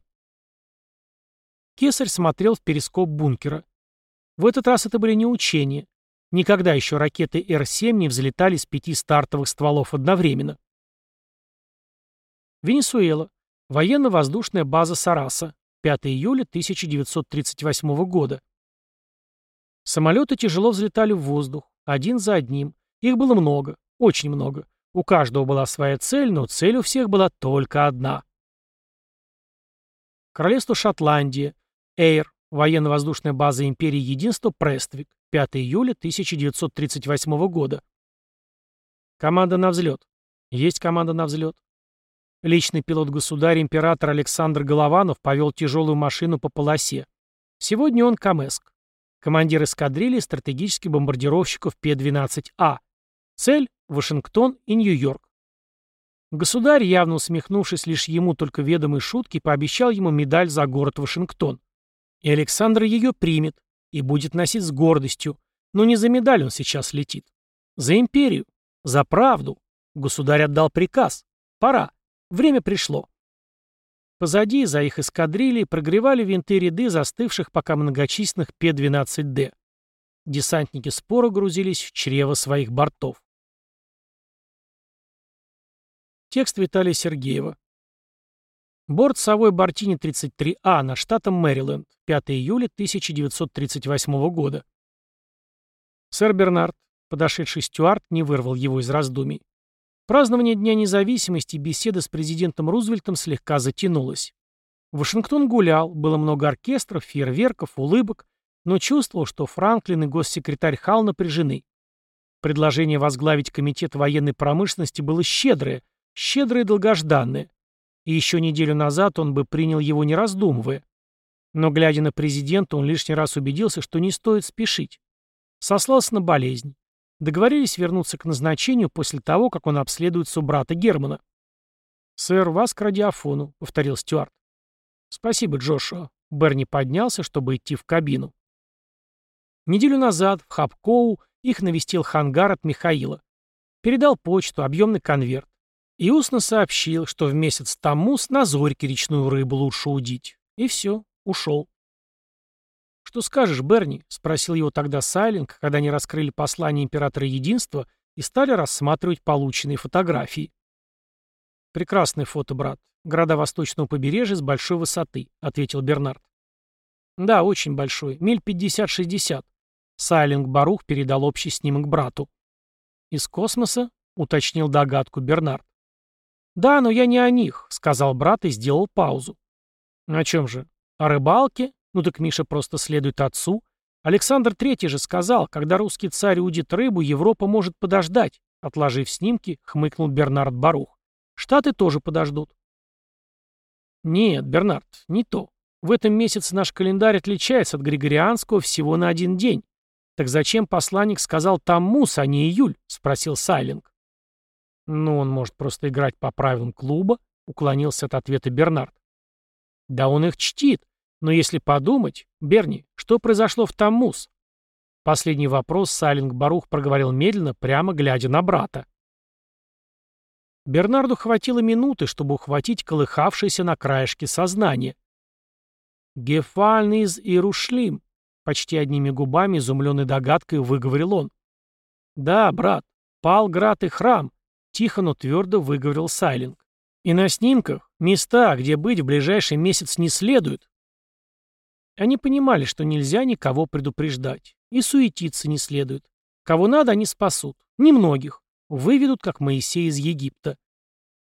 Кесарь смотрел в перископ бункера. В этот раз это были не учения. Никогда еще ракеты Р-7 не взлетали с пяти стартовых стволов одновременно. Венесуэла. Военно-воздушная база Сараса. 5 июля 1938 года. Самолеты тяжело взлетали в воздух, один за одним. Их было много, очень много. У каждого была своя цель, но цель у всех была только одна. Королевство Шотландия. Эйр. Военно-воздушная база Империи Единства Прествик. 5 июля 1938 года. Команда на взлет. Есть команда на взлет. Личный пилот государя-император Александр Голованов повел тяжелую машину по полосе. Сегодня он Камеск. Командир эскадрильи стратегических бомбардировщиков П-12А. Цель – Вашингтон и Нью-Йорк. Государь, явно усмехнувшись лишь ему только ведомой шутке, пообещал ему медаль за город Вашингтон. И Александр ее примет и будет носить с гордостью. Но не за медаль он сейчас летит. За империю. За правду. Государь отдал приказ. Пора. Время пришло. Позади, за их эскадрильей, прогревали винты ряды застывших пока многочисленных П-12Д. Десантники споро грузились в чрево своих бортов. Текст Виталия Сергеева. Борт Совой Бортини 33А над штатом Мэриленд, 5 июля 1938 года. Сэр Бернард, подошедший Стюарт, не вырвал его из раздумий. Празднование Дня независимости и беседа с президентом Рузвельтом слегка затянулась. Вашингтон гулял, было много оркестров, фейерверков, улыбок, но чувствовал, что Франклин и госсекретарь Халл напряжены. Предложение возглавить комитет военной промышленности было щедрое, щедрое и долгожданное. И еще неделю назад он бы принял его не раздумывая. Но, глядя на президента, он лишний раз убедился, что не стоит спешить. Сослался на болезнь. Договорились вернуться к назначению после того, как он обследуется у брата Германа. «Сэр, вас к радиофону», — повторил Стюарт. «Спасибо, Джошуа». Берни поднялся, чтобы идти в кабину. Неделю назад в Хабкоу их навестил хангар от Михаила. Передал почту, объемный конверт. И устно сообщил, что в месяц Таммуз на зорьке речную рыбу лучше удить. И все, ушел. «Что скажешь, Берни?» — спросил его тогда Сайлинг, когда они раскрыли послание императора Единства и стали рассматривать полученные фотографии. «Прекрасное фото, брат. Города восточного побережья с большой высоты», — ответил Бернард. «Да, очень большой. Миль 50-60». Сайлинг Барух передал общий снимок брату. «Из космоса?» — уточнил догадку Бернард. «Да, но я не о них», — сказал брат и сделал паузу. «О чем же? О рыбалке? Ну так Миша просто следует отцу. Александр Третий же сказал, когда русский царь удит рыбу, Европа может подождать. Отложив снимки, хмыкнул Бернард Барух. Штаты тоже подождут. Нет, Бернард, не то. В этом месяце наш календарь отличается от григорианского всего на один день. Так зачем посланник сказал Таммус, а не июль? Спросил Сайлинг. Ну, он может просто играть по правилам клуба, уклонился от ответа Бернард. Да он их чтит. Но если подумать, Берни, что произошло в Таммуз? Последний вопрос Сайлинг Барух проговорил медленно, прямо глядя на брата. Бернарду хватило минуты, чтобы ухватить колыхавшееся на краешке сознание. «Гефальн из Ирушлим», — почти одними губами, изумленной догадкой, выговорил он. «Да, брат, пал град и храм», — тихо, но твердо выговорил Сайлинг. «И на снимках места, где быть в ближайший месяц не следует, они понимали, что нельзя никого предупреждать. И суетиться не следует. Кого надо, они спасут. Немногих. Выведут, как Моисей из Египта.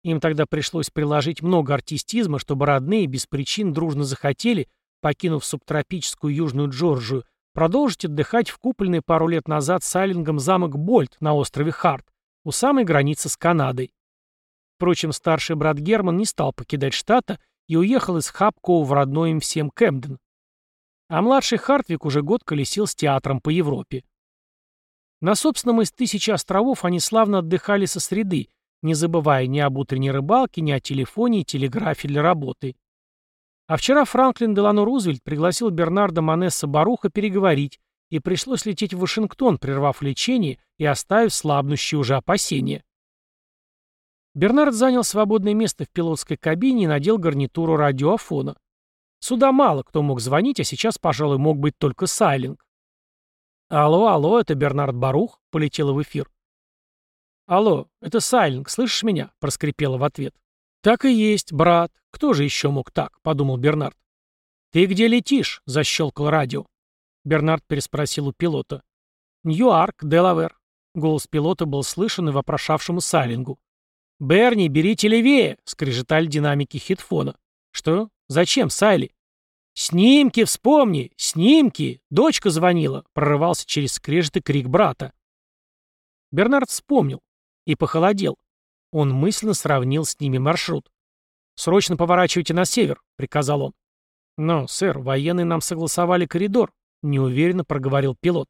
Им тогда пришлось приложить много артистизма, чтобы родные без причин дружно захотели, покинув субтропическую Южную Джорджию, продолжить отдыхать в купленный пару лет назад сайлингом замок Больт на острове Харт, у самой границы с Канадой. Впрочем, старший брат Герман не стал покидать штата и уехал из Хапкоу в родной им всем Кэмден. А младший Хартвик уже год колесил с театром по Европе. На собственном из тысячи островов они славно отдыхали со среды, не забывая ни об утренней рыбалке, ни о телефоне и телеграфе для работы. А вчера Франклин Делано Рузвельт пригласил Бернарда Манесса Баруха переговорить, и пришлось лететь в Вашингтон, прервав лечение и оставив слабнущие уже опасения. Бернард занял свободное место в пилотской кабине и надел гарнитуру радиофона. Сюда мало кто мог звонить, а сейчас, пожалуй, мог быть только Сайлинг. «Алло, алло, это Бернард Барух», — полетела в эфир. «Алло, это Сайлинг, слышишь меня?» — проскрипела в ответ. «Так и есть, брат. Кто же еще мог так?» — подумал Бернард. «Ты где летишь?» — защелкал радио. Бернард переспросил у пилота. «Ньюарк, Делавер». Голос пилота был слышен и вопрошавшему Сайлингу. «Берни, берите левее!» — скрежетали динамики хитфона. «Что? Зачем, Сайли?» «Снимки, вспомни! Снимки! Дочка звонила!» — прорывался через скрежет и крик брата. Бернард вспомнил и похолодел. Он мысленно сравнил с ними маршрут. «Срочно поворачивайте на север», — приказал он. «Но, сэр, военные нам согласовали коридор», — неуверенно проговорил пилот.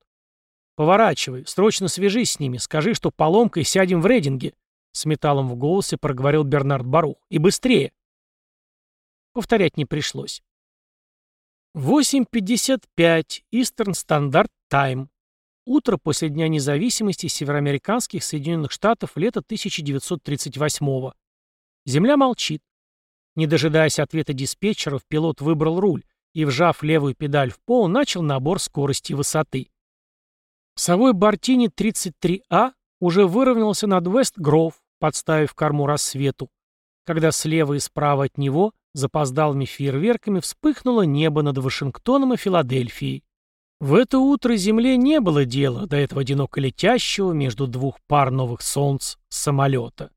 «Поворачивай, срочно свяжись с ними, скажи, что поломкой сядем в рейдинге», — с металлом в голосе проговорил Бернард Барух. «И быстрее». Повторять не пришлось. 8.55 Eastern Standard Time. Утро после Дня независимости североамериканских Соединенных Штатов лета 1938 -го. Земля молчит. Не дожидаясь ответа диспетчеров, пилот выбрал руль и, вжав левую педаль в пол, начал набор скорости и высоты. Совой Бартини 33А уже выровнялся над Вест-Гров, подставив корму рассвету, когда слева и справа от него запоздалыми фейерверками вспыхнуло небо над Вашингтоном и Филадельфией. В это утро Земле не было дела до этого одиноко летящего между двух пар новых солнц самолета.